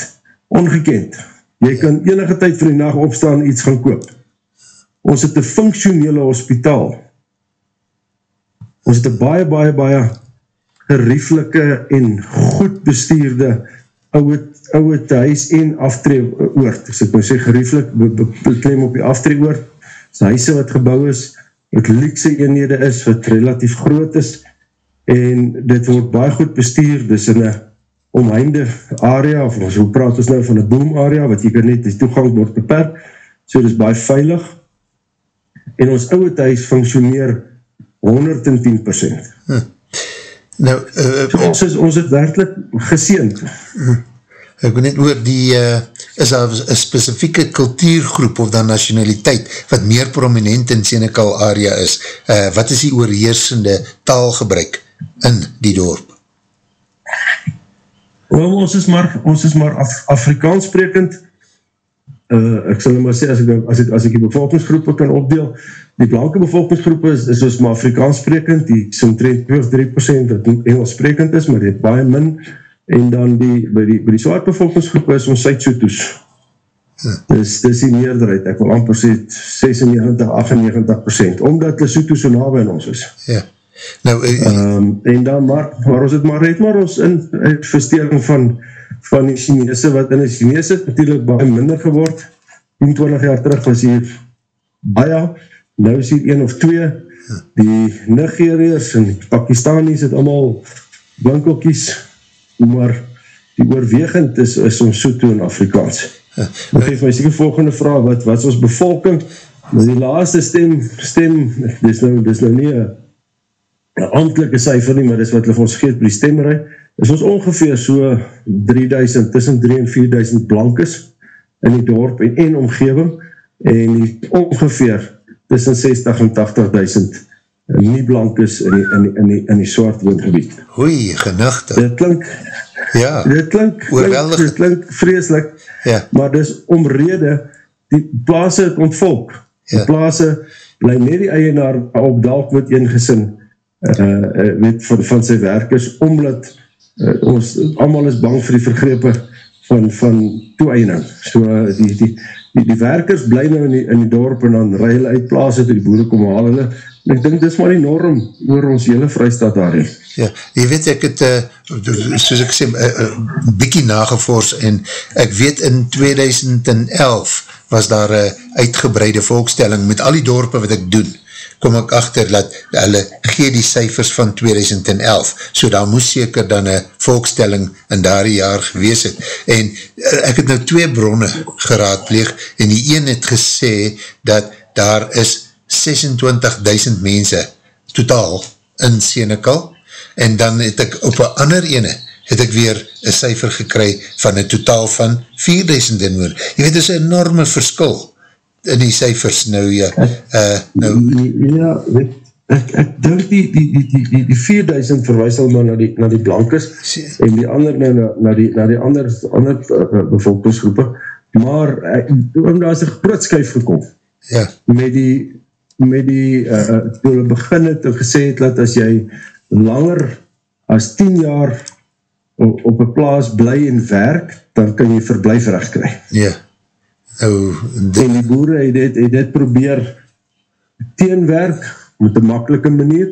ongekend, jy kan enige tyd vir die nacht opstaan iets gaan koop, ons het een functionele hospitaal, ons het een baie, baie, baie gerieflike en goed bestuurde ouwe, ouwe thuis en aftree oort, as ek nou sê gerieflik, beklem op die aftree oort, is huise wat gebouw is, wat luxe eenhede is, wat relatief groot is, en dit word baie goed bestuur, dis in een omheinde area, of ons praat ons nou van een boom area, wat jy kan net, die toegang word beperk, so dis baie veilig, en ons ouwe thuis functioneer 110%. Hm. Nou, uh, so ons, is, ons het werkelijk geseend. Hm. Ek wil net oor die, uh, is daar een specifieke kultuurgroep of dan nationaliteit wat meer prominent in Senekal area is, uh, wat is die oorheersende taalgebruik in die dorp? Well, ons is maar, ons is maar Af Afrikaans sprekend, uh, ek sal nou maar sê, as ek, as, ek, as ek die bevolkingsgroepen kan opdeel, die blanke bevolkingsgroepen is, is ons maar Afrikaans sprekend, die so'n 2-3% dat Engels sprekend is, maar die het baie min, en dan die, by die, by die zwaard bevolkingsgroepen is ons Suid-Soetoes. Hm. Dis, dis die meerderheid, ek wil amper sê 96-98%, omdat Lesotho so na by ons is. Ja. Nou, uh, um, en dan maar, maar ons het maar, het maar ons in investering van, van die Chinese, wat in die Chinese het natuurlijk baie minder geword, 20 jaar terug was hier baie, nou is hier 1 of 2, die Nigeriërs en Pakistanies het allemaal blankelkies, maar die oorwegend is, is ons so toe in Afrikaans. Ek geef my sêke volgende vraag, wat, wat is ons bevolking? Nou die laaste stem, stem, dis nou, dis nou nie een amtelike cijfer nie, maar dis wat hulle vir ons geet by die stemmerij, is ons ongeveer so 3000, tussen 3 en 4000 blankes in die dorp en en omgeving, en ongeveer tussen 60 en 80.000 nie blankes in die, in die, in die, in die swart woongebied. Hoi, genuchte. Dit klink, ja, dit klink, klink, dit klink vreselik, ja. maar dis omrede, die plaas het ontvolk, die ja. plaas bly net die eienaar op dalk met een gesin, uh, weet, van, van sy werkers, omdat uh, ons allemaal is bang vir die vergrepe van, van toeëning. So die, die, die, die werkers bly nou in die, in die dorp en dan rij hulle uit plaas het, die boere kom haal hulle, en ek dink dis maar die norm oor ons hele vrystaat daarin. Ja, jy weet ek het, uh, soos ek sê, uh, uh, bykie nagevors en ek weet in 2011 was daar een uitgebreide volkstelling met al die dorpe wat ek doen kom ek achter dat hulle gee die cijfers van 2011, so daar moes seker dan een volkstelling in daar jaar gewees het. En eh, ek het nou twee bronne geraadpleeg, en die een het gesê dat daar is 26.000 mense totaal in Senekal, en dan het ek op een ander ene, het ek weer een cijfer gekry van een totaal van 4.000 inwoer. Je weet, dit is een enorme verskil in die cijfers nou, ja. Uh, nou. Ja, weet, ek, ek dink die, die, die, die, die, die 4000 verwijs al maar na die, na die blankes en die ander nou na, na die, na die ander, ander uh, bevolkingsgroepen, maar ek, daar is een groot skuif gekom ja. met die met die, uh, toe hulle begin het en gesê het dat as jy langer as 10 jaar op, op een plaas bly en werk, dan kan jy verblijfrecht krijg. Ja. Oh, en die boere het dit, het dit probeer teenwerk met een makkelike manier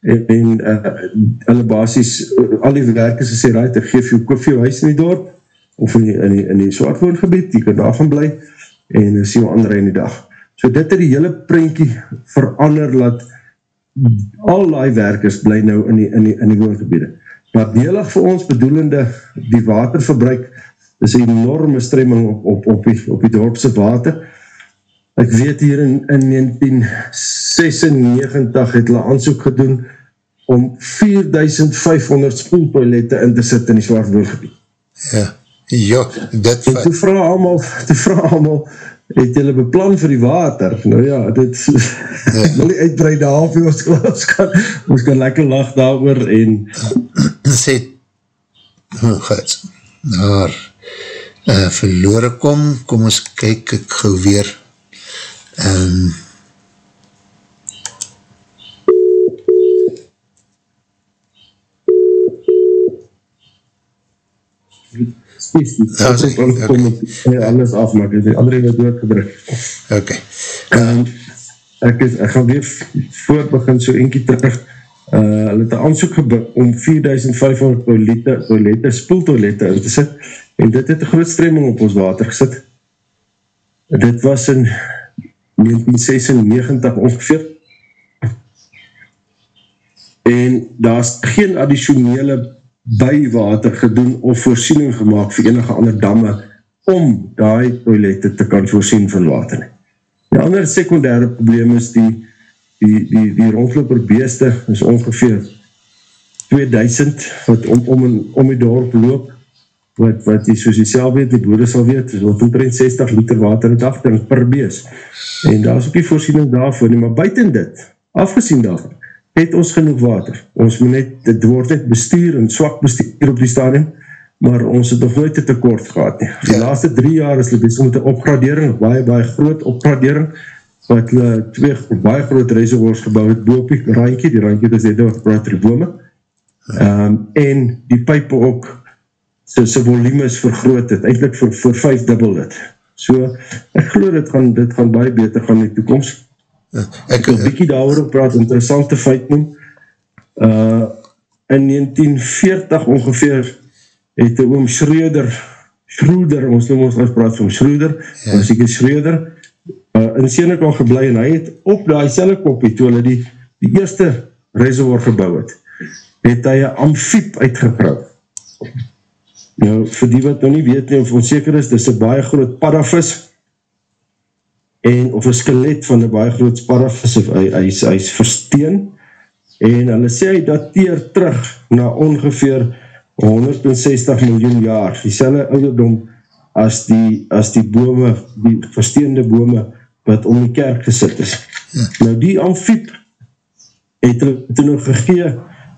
en, en uh, hulle basis, al die werkers sê, right, ek geef jou koop jou huis in die dorp of in die, in die, in die zwartwoongebied, die kan daarvan bly en sê jou ander in die dag. So dit het die hele prentjie verander dat al die werkers bly nou in die, in die, in die woongebiede. Maar delig vir ons bedoelende die waterverbruik is een enorme stremming op, op, op, die, op die dorpse water. Ek weet hier in, in 1996 het hulle aansoek gedoen om 4500 spoeltoilette in te sit in die Zwaardboorgebied. Ja, ja, dit... En toe vraag allemaal, toe vraag allemaal, het julle beplan vir die water? Nou ja, dit ja. wil die uitbreid daar, ons, ons, kan, ons kan lekker lach daar oor en... Sê, oh, goed, daar uh, verloore kom, kom ons kyk ek gauw weer um, alles afmaak, die andere wat doorgedruk. Ok. Um, ek, is, ek gaan weer voort begin so enkie terug, uh, hulle het een aansoek om 4500 toilette, toilette, spoeltoilette in te sit, en dit het een groot stremming op ons water gesit. Dit was in 1996 ongeveer. en daar is geen additionele bywater gedoen of voorsiening gemaakt vir enige ander damme om die toilette te kan voorsien van water nie. Die ander secundaire probleem is die, die, die, die rondloper beeste is ongeveer 2000 wat om, om, om die dorp loop wat, wat jy soos jy self weet, die boere sal weet, wat omtrent 60 liter water in dag drink per bees. En daar is ook die voorsiening daarvoor, nie, maar buiten dit, afgezien daarvan, het ons genoeg water. Ons moet net, dit word net bestuur en swak bestuur op die stadium, maar ons het nog nooit te tekort gehad nie. Die ja. laatste drie jaar is het met een opgradering, baie, baie groot opgradering, wat hulle twee baie groot reservoirs gebouw het, boop die randje, die randje is net wat praat die bome, um, en die pijpe ook sy, sy volume is vergroot het, eindelijk vir, vir vijf dubbel het. So, ek geloof dit gaan, dit gaan baie beter gaan in die toekomst. Ja, ek wil bykie daar ook praat, interessante feit noem. Uh, in 1940 ongeveer het die oom Schreuder, Schreuder, ons noem ons praat van Schreuder, ja. was ek een Schreuder, uh, in Senekal geblei en hy het op die selle kopie, toe hulle die, die eerste reservoir gebouw het, het hy een amfiep uitgepraat. Nou, vir die wat nou nie weet nie, of onzeker is, dit is een baie groot paravis, en, of een skelet van een baie groot paravis, hy, hy, is, hy is versteen, en hulle sê hy dateer terug na ongeveer 160 miljoen jaar, die selle ouderdom as die, as die bome, die versteende bome, wat om die kerk gesit is. Ja. Nou die amfiep, het hulle toen nog gegee,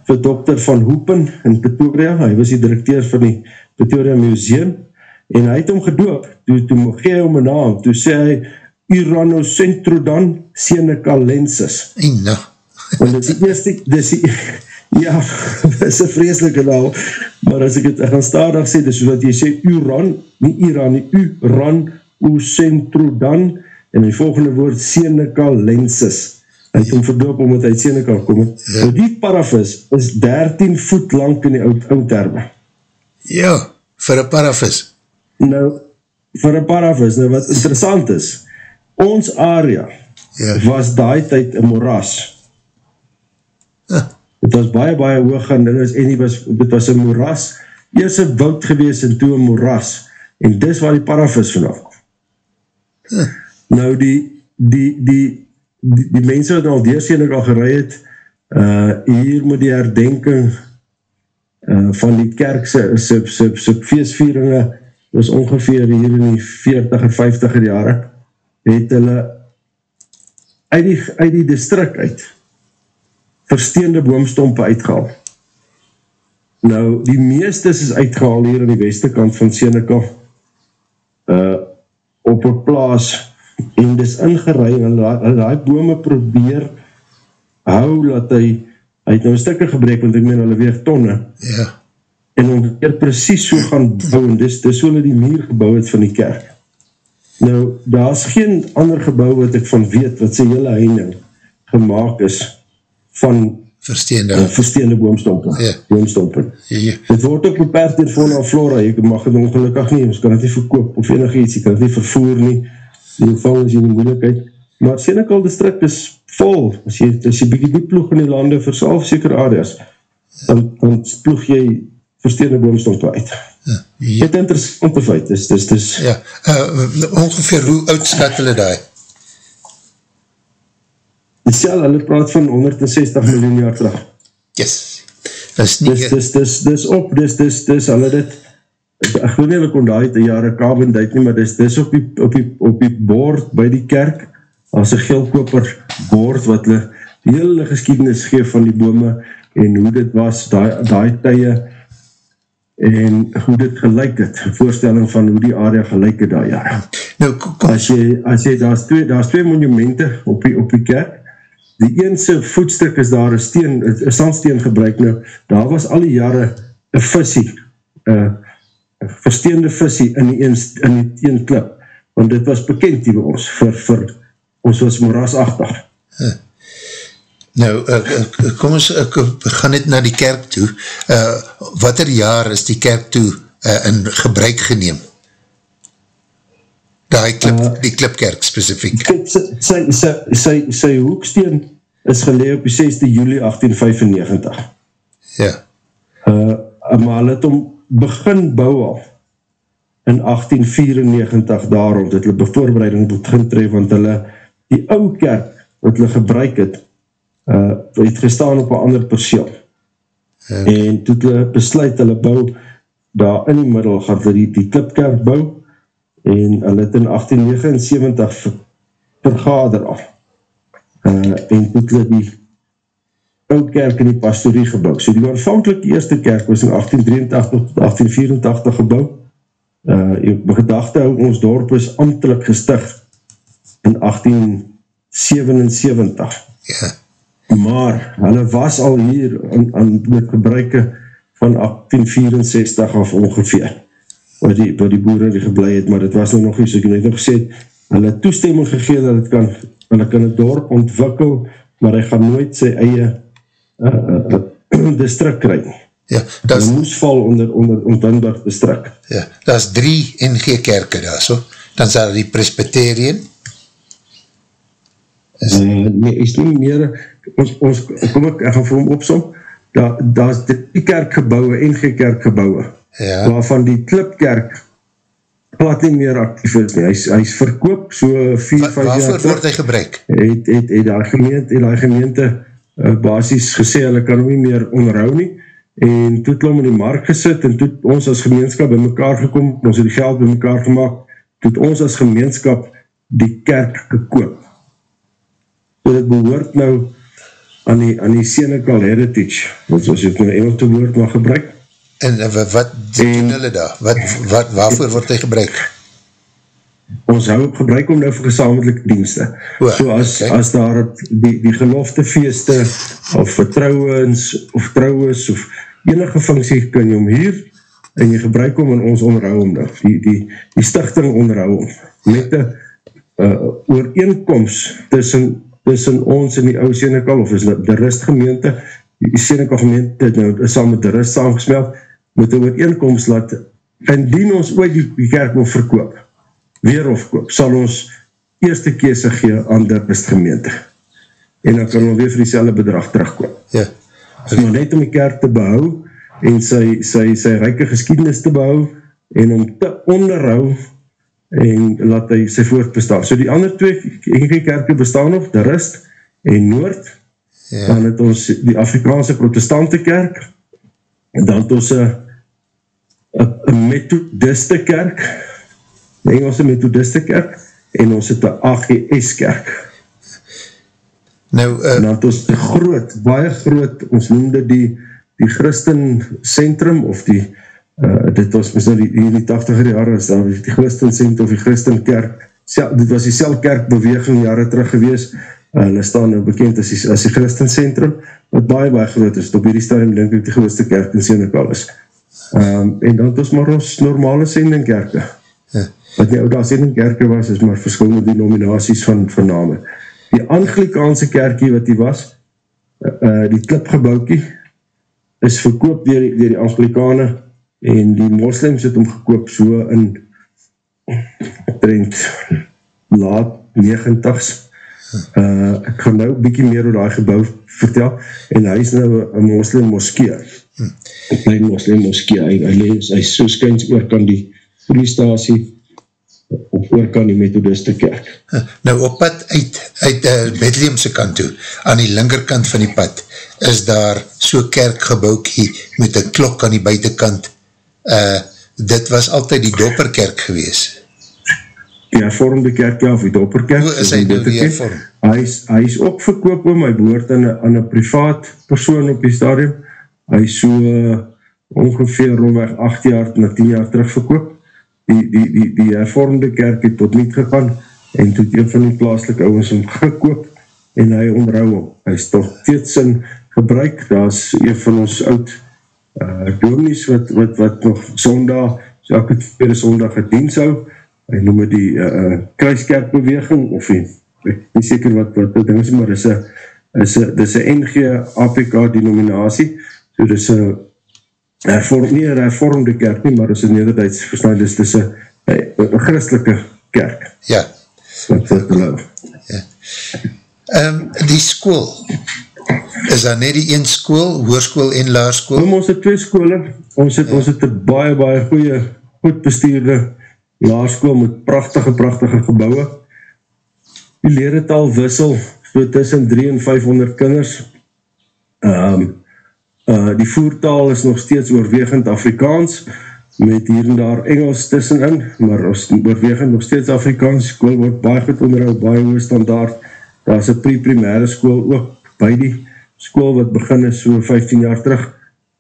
vir dokter Van Hoepen in Pretoria, hy was die directeur van die Pretoria Museum, en hy het hom gedoop, toe, toe gee hy hom een naam, toe sê hy, Uranocentrodon Senecalensis. En nou. Want dit is die eerste, dit is die, ja, dit is een vreselike naam, maar as ek het gaan stadig sê, dit is wat jy sê, Uran, nie Iran, nie Uran, Ucentrodon, en die volgende woord, Senecalensis. Hy het hom verdoop om het uit Seneca kom. Ja. Nou die parafis is 13 voet lang in die oud, oud termen. Ja, vir een parafis. Nou, vir een parafis, nou wat interessant is, ons area ja. was daai tyd een moras. Ja. Het was baie, baie hoog en dit was, en die was, dit was een moras, eers een woud gewees en toe een moras, en dis waar die parafis vanaf. Ja. Nou die, die, die, die, die mense wat al deerseenlik al gerei het, uh, hier moet die herdenking uh, van die kerk sy, sy, sy, sy feestvieringe was ongeveer hier in die 40 en 50 jare het hulle uit die, uit die distrik uit versteende boomstompe uitgehaal. Nou die meestes is uitgehaal hier in die weste kant van Seneca uh, op een plaas en dis ingerei en die bome probeer hou dat hy hy het nou een stikke gebrek, want ek meen hulle weeg tonne, ja. en ongeveer precies so gaan bouw, en dis, dis so hulle die muur gebouw het van die kerk. Nou, daar is geen ander gebouw wat ek van weet, wat sy hele heining gemaakt is, van versteende, uh, versteende boomstompen. Ja. boomstompen. Ja, ja. Het word ook beperkt in Fauna Flora, jy mag het ongelukkig nie, ons kan het nie verkoop, of enig iets, jy kan het nie vervoer nie, in geval is jy die moeilijkheid, maar Senekal district is vol, as jy, as jy bykie die ploeg in die lande versalf sekere areas, dan, dan ploeg jy versteende boomstond uit. Ja, ja. Het interessante feit, dis, dis, dis. Ja, uh, ongeveer hoe oud skat hulle? Die sel, hulle praat van 160 miljoen jaar terug. Yes. Dis nie... Dis, dis, dis, dis op, dis, dis, dis, hulle dit, ek wil nie hulle kon daai te jare kabin duid nie, maar dis, dis op die, op die, op die boord by die kerk, as een geelkoper boord wat hulle die hele geschiedenis geef van die bome en hoe dit was, die, die tye en hoe dit gelijk het, voorstelling van hoe die area gelijk het daar jaar. Nou, as jy, as jy, daar is twee, daar is twee monumente op die, op die kerk, die eense voetstuk is daar een steen, een sandsteen gebruik nou, daar was al die jare een visie, een versteende visie in die een, in die een klip, want dit was bekend die by ons, vir, vir ons was moerasachtig. Huh. Nou, uh, kom ons, ek gaan net na die kerk toe. Uh, wat er jaar is die kerk toe uh, in gebruik geneem? Die, klip, uh, die klipkerk specifiek. Sy, sy, sy, sy, sy hoeksteen is gelee op die 6de juli 1895. Ja, Uh, maar hulle het om begin bou al in 1894 daarom, dat hulle bevoorbereiding begin tref, want hulle, die ou kerk wat hulle gebruik het, uh, het gestaan op een ander perseel. Ja. En toe hulle besluit, hulle bou daar in die middel, gaat hulle die, die klipkerk bou, en hulle het in 1879 ver, vergader af. Uh, en toe hulle die ou kerk in die pastorie gebouw. So die aanvankelike eerste kerk was in 1883 tot 1884 gebouw. Uh, my gedachte hou, ons dorp is amtelik gestig in 1877. ja, Maar hulle was al hier aan, aan met gebruike van 1864 af ongeveer. Waar die, waar die boere die geblei het, maar dit was nou nog nie, so ek het nog gesê, hulle toestemming gegeen dat het kan, hulle kan het dorp ontwikkel, maar hy gaan nooit sy eie uh, uh, distrik kry. ja, dat is, Hulle moes val onder, onder ontwinbaar distrik. ja, dat is drie NG kerke daar so, dan is daar die Presbyterian, Uh, nee, is nie meer, ons, ons kom ek, ek gaan vir hom opsom, daar da is die kerkgebouwe, NG kerkgebouwe, ja, waarvan die klipkerk plat nie meer actief is nie. Hy is, hy is verkoop so 4, Wa 5 jaar waarvoor word hy gebruik? Het, het, het die gemeente, het die gemeente uh, basis gesê, hulle kan hom nie meer onderhou nie, en toe het hom in die markt gesit, en toe ons as gemeenskap by mekaar gekom, ons het die geld by mekaar gemaakt, toe het ons as gemeenskap die kerk gekoop. So dit behoort nou aan die, aan die Senecal Heritage, wat jy het nou Engelse woord mag gebruik, En uh, wat, doen hulle daar? Wat, wat, waarvoor word hy gebruik? ons hou op gebruik om nou vir gesamelike dienste. O, so as, okay. as daar die, die geloftefeeste of vertrouwens of trouwens of enige funksie kan jy om hier en jy gebruik om en ons onderhou om nou. Die, die, die stichting onderhou om met die uh, ooreenkomst tussen, tussen ons en die ou Senekal of is dit die rustgemeente die Senekal gemeente het nou saam met die rust saamgesmeld met die ooreenkomst laat indien ons ooit die, die kerk wil verkoop weer of koop, sal ons eerste kese gee aan die rustgemeente en dan kan ons weer vir die bedrag terugkoop. Ja, is maar net om die kerk te behou en sy, sy, sy ryke geschiedenis te behou en om te onderhou en laat hy sy voortbestaan. So die ander twee enige kerke bestaan nog, de Rust en Noord, ja, dan het ons die Afrikaanse protestante kerk, en dan het ons een, een methodiste kerk, die Engelse methodiste kerk, en ons het een AGS kerk. nou, En uh, dan het ons groot, baie groot, ons noemde die, die Christen Centrum, of die, uh, dit was mis nou die, die, die 80er jare, is daar die Christen Centrum, of die Christen Kerk, sel, dit was die Selkerk beweging jare terug gewees, uh, hulle staan nou bekend as die, as die Christen Centrum, wat baie, baie groot is, op hierdie stadium denk ek die grootste kerk in Senekal is. Um, en dan het ons maar ons normale sendingkerke, Ja. wat die oude sendingkerke was, is maar verskillende denominaties van, van name. Die Anglikaanse kerkie wat die was, uh, die klipgebouwkie, is verkoop dier, die- dier die Anglikane en die moslims het hom gekoop so in trend laat 90s. Uh, ek gaan nou bykie meer oor die gebouw vertel en hy is nou een moslim moskee. Een klein moslim moskee. Hy, hy, lees, hy is so skyns oor kan die poliestasie of oor kan die methodiste kerk. nou op pad uit, uit uh, Bethlehemse kant toe, aan die linkerkant van die pad, is daar so kerkgebouwkie met een klok aan die buitenkant. Uh, dit was altyd die dopperkerk gewees. die hervormde kerk, ja, of die dopperkerk. Hoe is hy nou die hervorm? Hy is, hy is ook verkoop om, hy behoort aan een, privaat persoon op die stadium. Hy is so uh, ongeveer rondweg 8 jaar na 10 jaar terug verkoop. Die, die, die, die hervormde kerk het tot niet gegaan en toe het een van die plaaslike ouwens hom gekoop en hy onderhou hom. Hy is toch steeds in gebruik, daar is een van ons oud uh, domies wat, wat, wat nog sondag, so elke tweede sondag het diens hou, hy noem het die uh, uh, kruiskerkbeweging, of die, ek nie seker wat, wat dit ding is, maar dit is een, is een, dit is een NG APK denominatie, so dit is een hervorm, nie een hervormde kerk nie, maar dit is een nederduits verstaan, dit is een, een, christelike kerk, Ja, wat wat geloof. Um, die school, is daar net die een school, hoerskool en laarskool? Om ons het twee skole, ons het, ja. ons het een baie, baie goeie, goed bestuurde laarskool met prachtige, prachtige gebouwe. Die leeretaal wissel, so tussen 3 en 500 kinders. Um, uh, die voertaal is nog steeds oorwegend Afrikaans, met hier en daar Engels tussenin, maar ons oorwegend nog steeds Afrikaans, school word baie goed onderhoud, baie hoog standaard, daar is een pre-primaire school ook by die school wat begin is so 15 jaar terug,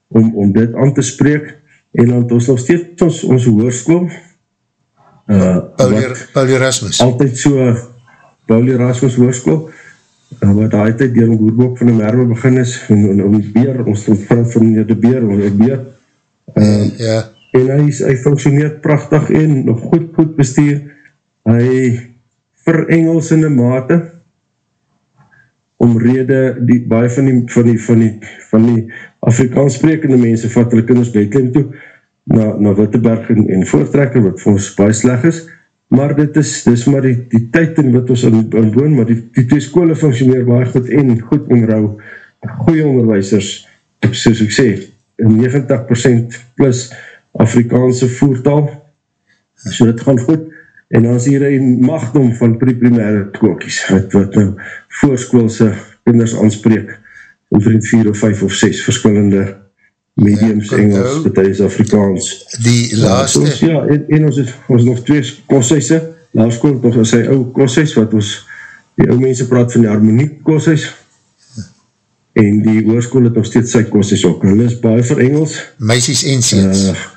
om, om dit aan te spreek, en dan ons nog steeds ons, ons hoorskool, uh, Paul Erasmus, altyd so, Paul Erasmus hoorskool, uh, wat daar altyd deel in Goedbok van die Merwe begin is, en, en, en die beer, ons het van, van die beer, of die beer, uh, ja, en hy, hy functioneert prachtig en nog goed, goed bestuur, hy vir Engels in die mate, omrede, die, baie van die, van die, van die, van die Afrikaans sprekende mense vat hulle kinders Bethlehem toe, na, na Witteberg en, en voortrekker, wat vir ons baie sleg is, maar dit is, dit is maar die, die tyd in wat ons in, in woon, maar die, die twee skole functioneer baie goed en goed onderhou, goeie onderwijsers, soos ek sê, 90% plus Afrikaanse voertaal, so dit gaan goed, en dan is hier een machtdom van pre-primaire kookies, wat, wat nou voorskoolse kinders aanspreek, omtrent 4 of 5 of 6 verskillende mediums, ja, Engels, betuies Afrikaans. Die laaste... Ja, ons, ja en, en ons het ons nog twee koshuise, laarskool nog as sy ou koshuis, wat ons, die ou mense praat van die harmonie koshuis, en die oorskool het nog steeds sy koshuis ook, en hulle is baie vir Engels. Meisies en seens. Uh,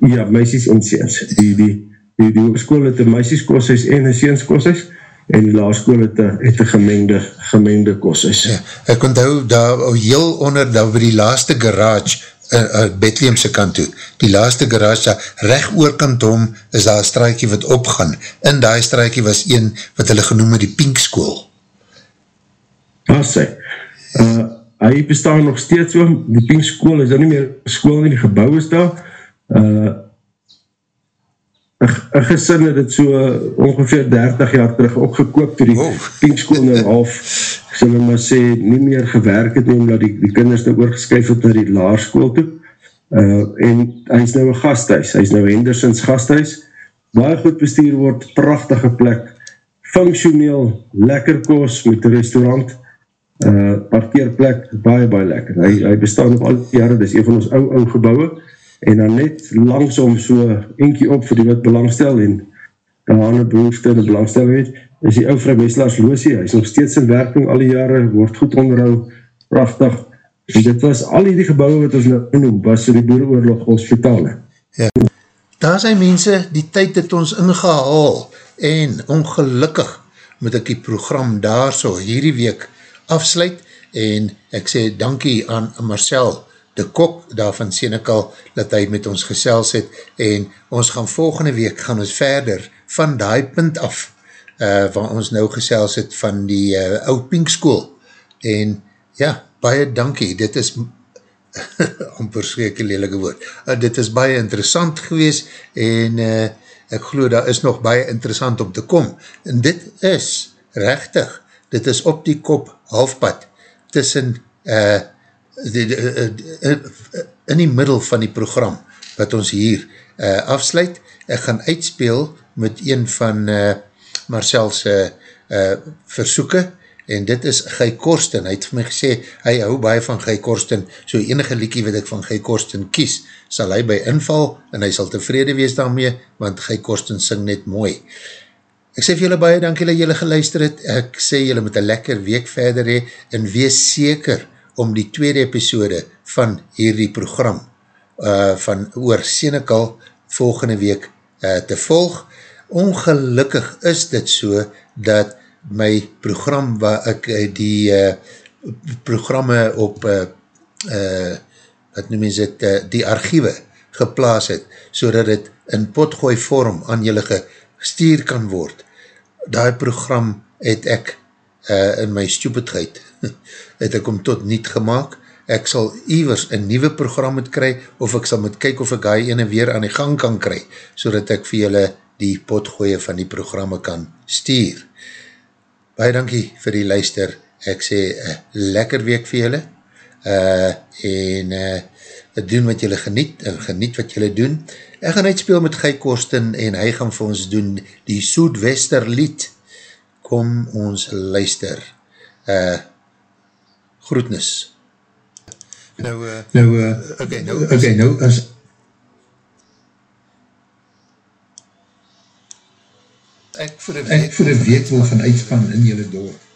Ja, meisies en seens. Die, die, die, die hoogskool het een meisies koshuis en een seens koshuis en die laarskool het een gemengde, gemengde koshuis. Ja, ek onthou daar heel onder, daar by die laaste garage uh, uh, Bethlehemse kant toe, die laaste garage daar, recht oorkant om is daar een straakie wat opgaan. In die straakie was een wat hulle genoem het die Pink School. Ja, sê. Uh, hy bestaan nog steeds so, die Pink School is daar nie meer school nie, die gebouw is daar, uh, een gesin het het so ongeveer 30 jaar terug opgekoop toe die oh. pinkskool nou half sal ek maar sê, nie meer gewerk het nie, omdat die, die kinders nou oorgeskyf het na die laarskool toe. Uh, en hy is nou een gasthuis, hy is nou Hendersons gasthuis. Baie goed bestuur word, prachtige plek. Functioneel, lekker kos met die restaurant. Uh, parkeerplek, baie baie lekker. Hy, hy bestaan op al die jare, dit is een van ons ou ou gebouwe en dan net langsom so enkie op vir die wat belangstel en daar aan die behoefte en die belangstelling het, is die ou vrou Weslaas Loosie, hy is nog steeds in werking al die jare, word goed onderhoud, prachtig, en dit was al die gebouwe wat ons nou noem, was so die boereoorlog hospitale. Ja, daar zijn mense, die tyd het ons ingehaal, en ongelukkig moet ek die program daar so hierdie week afsluit, en ek sê dankie aan Marcel, de kok daar van Senekal, dat hy met ons gesels het, en ons gaan volgende week, gaan ons verder, van die punt af, uh, waar ons nou gesels het, van die uh, oud Pink School, en ja, baie dankie, dit is, amper schreek lelike woord, uh, dit is baie interessant gewees, en uh, ek geloof, daar is nog baie interessant om te kom, en dit is, rechtig, dit is op die kop, halfpad, tussen, uh, die, die, eh, eh, in die middel van die program wat ons hier uh, afsluit, ek gaan uitspeel met een van uh, Marcel's uh, versoeken en dit is Guy Korsten, hy het vir my gesê, hy hou baie van Guy Korsten, so enige liekie wat ek van Guy Korsten kies, sal hy by inval en hy sal tevrede wees daarmee, want Guy Korsten sing net mooi. Ek sê vir julle baie dankie dat julle geluister het, ek sê julle met een lekker week verder hee, en wees seker, om die tweede episode van hierdie program uh, van oor Senekal volgende week uh, te volg. Ongelukkig is dit so dat my program waar ek uh, die uh, programme op uh, uh, wat noem is het, uh, die archiewe geplaas het, so dat het in potgooi vorm aan julle gestuur kan word. Daai program het ek uh, in my stupidheid het ek om tot niet gemaakt, ek sal iwers een nieuwe program moet kry, of ek sal moet kyk of ek hy ene weer aan die gang kan kry, so dat ek vir julle die potgooie van die programme kan stuur. baie dankie vir die luister, ek sê, uh, lekker week vir julle, uh, en uh, doen wat julle geniet, en geniet wat julle doen, ek gaan uitspeel met Guy Korsten, en hy gaan vir ons doen die Soedwester lied, kom ons luister, uh, groetnis. Nou, uh, nou, uh, okay, nou, okay, nou, as, ek vir een week, vir een week wil gaan uitspan in jylle dorp.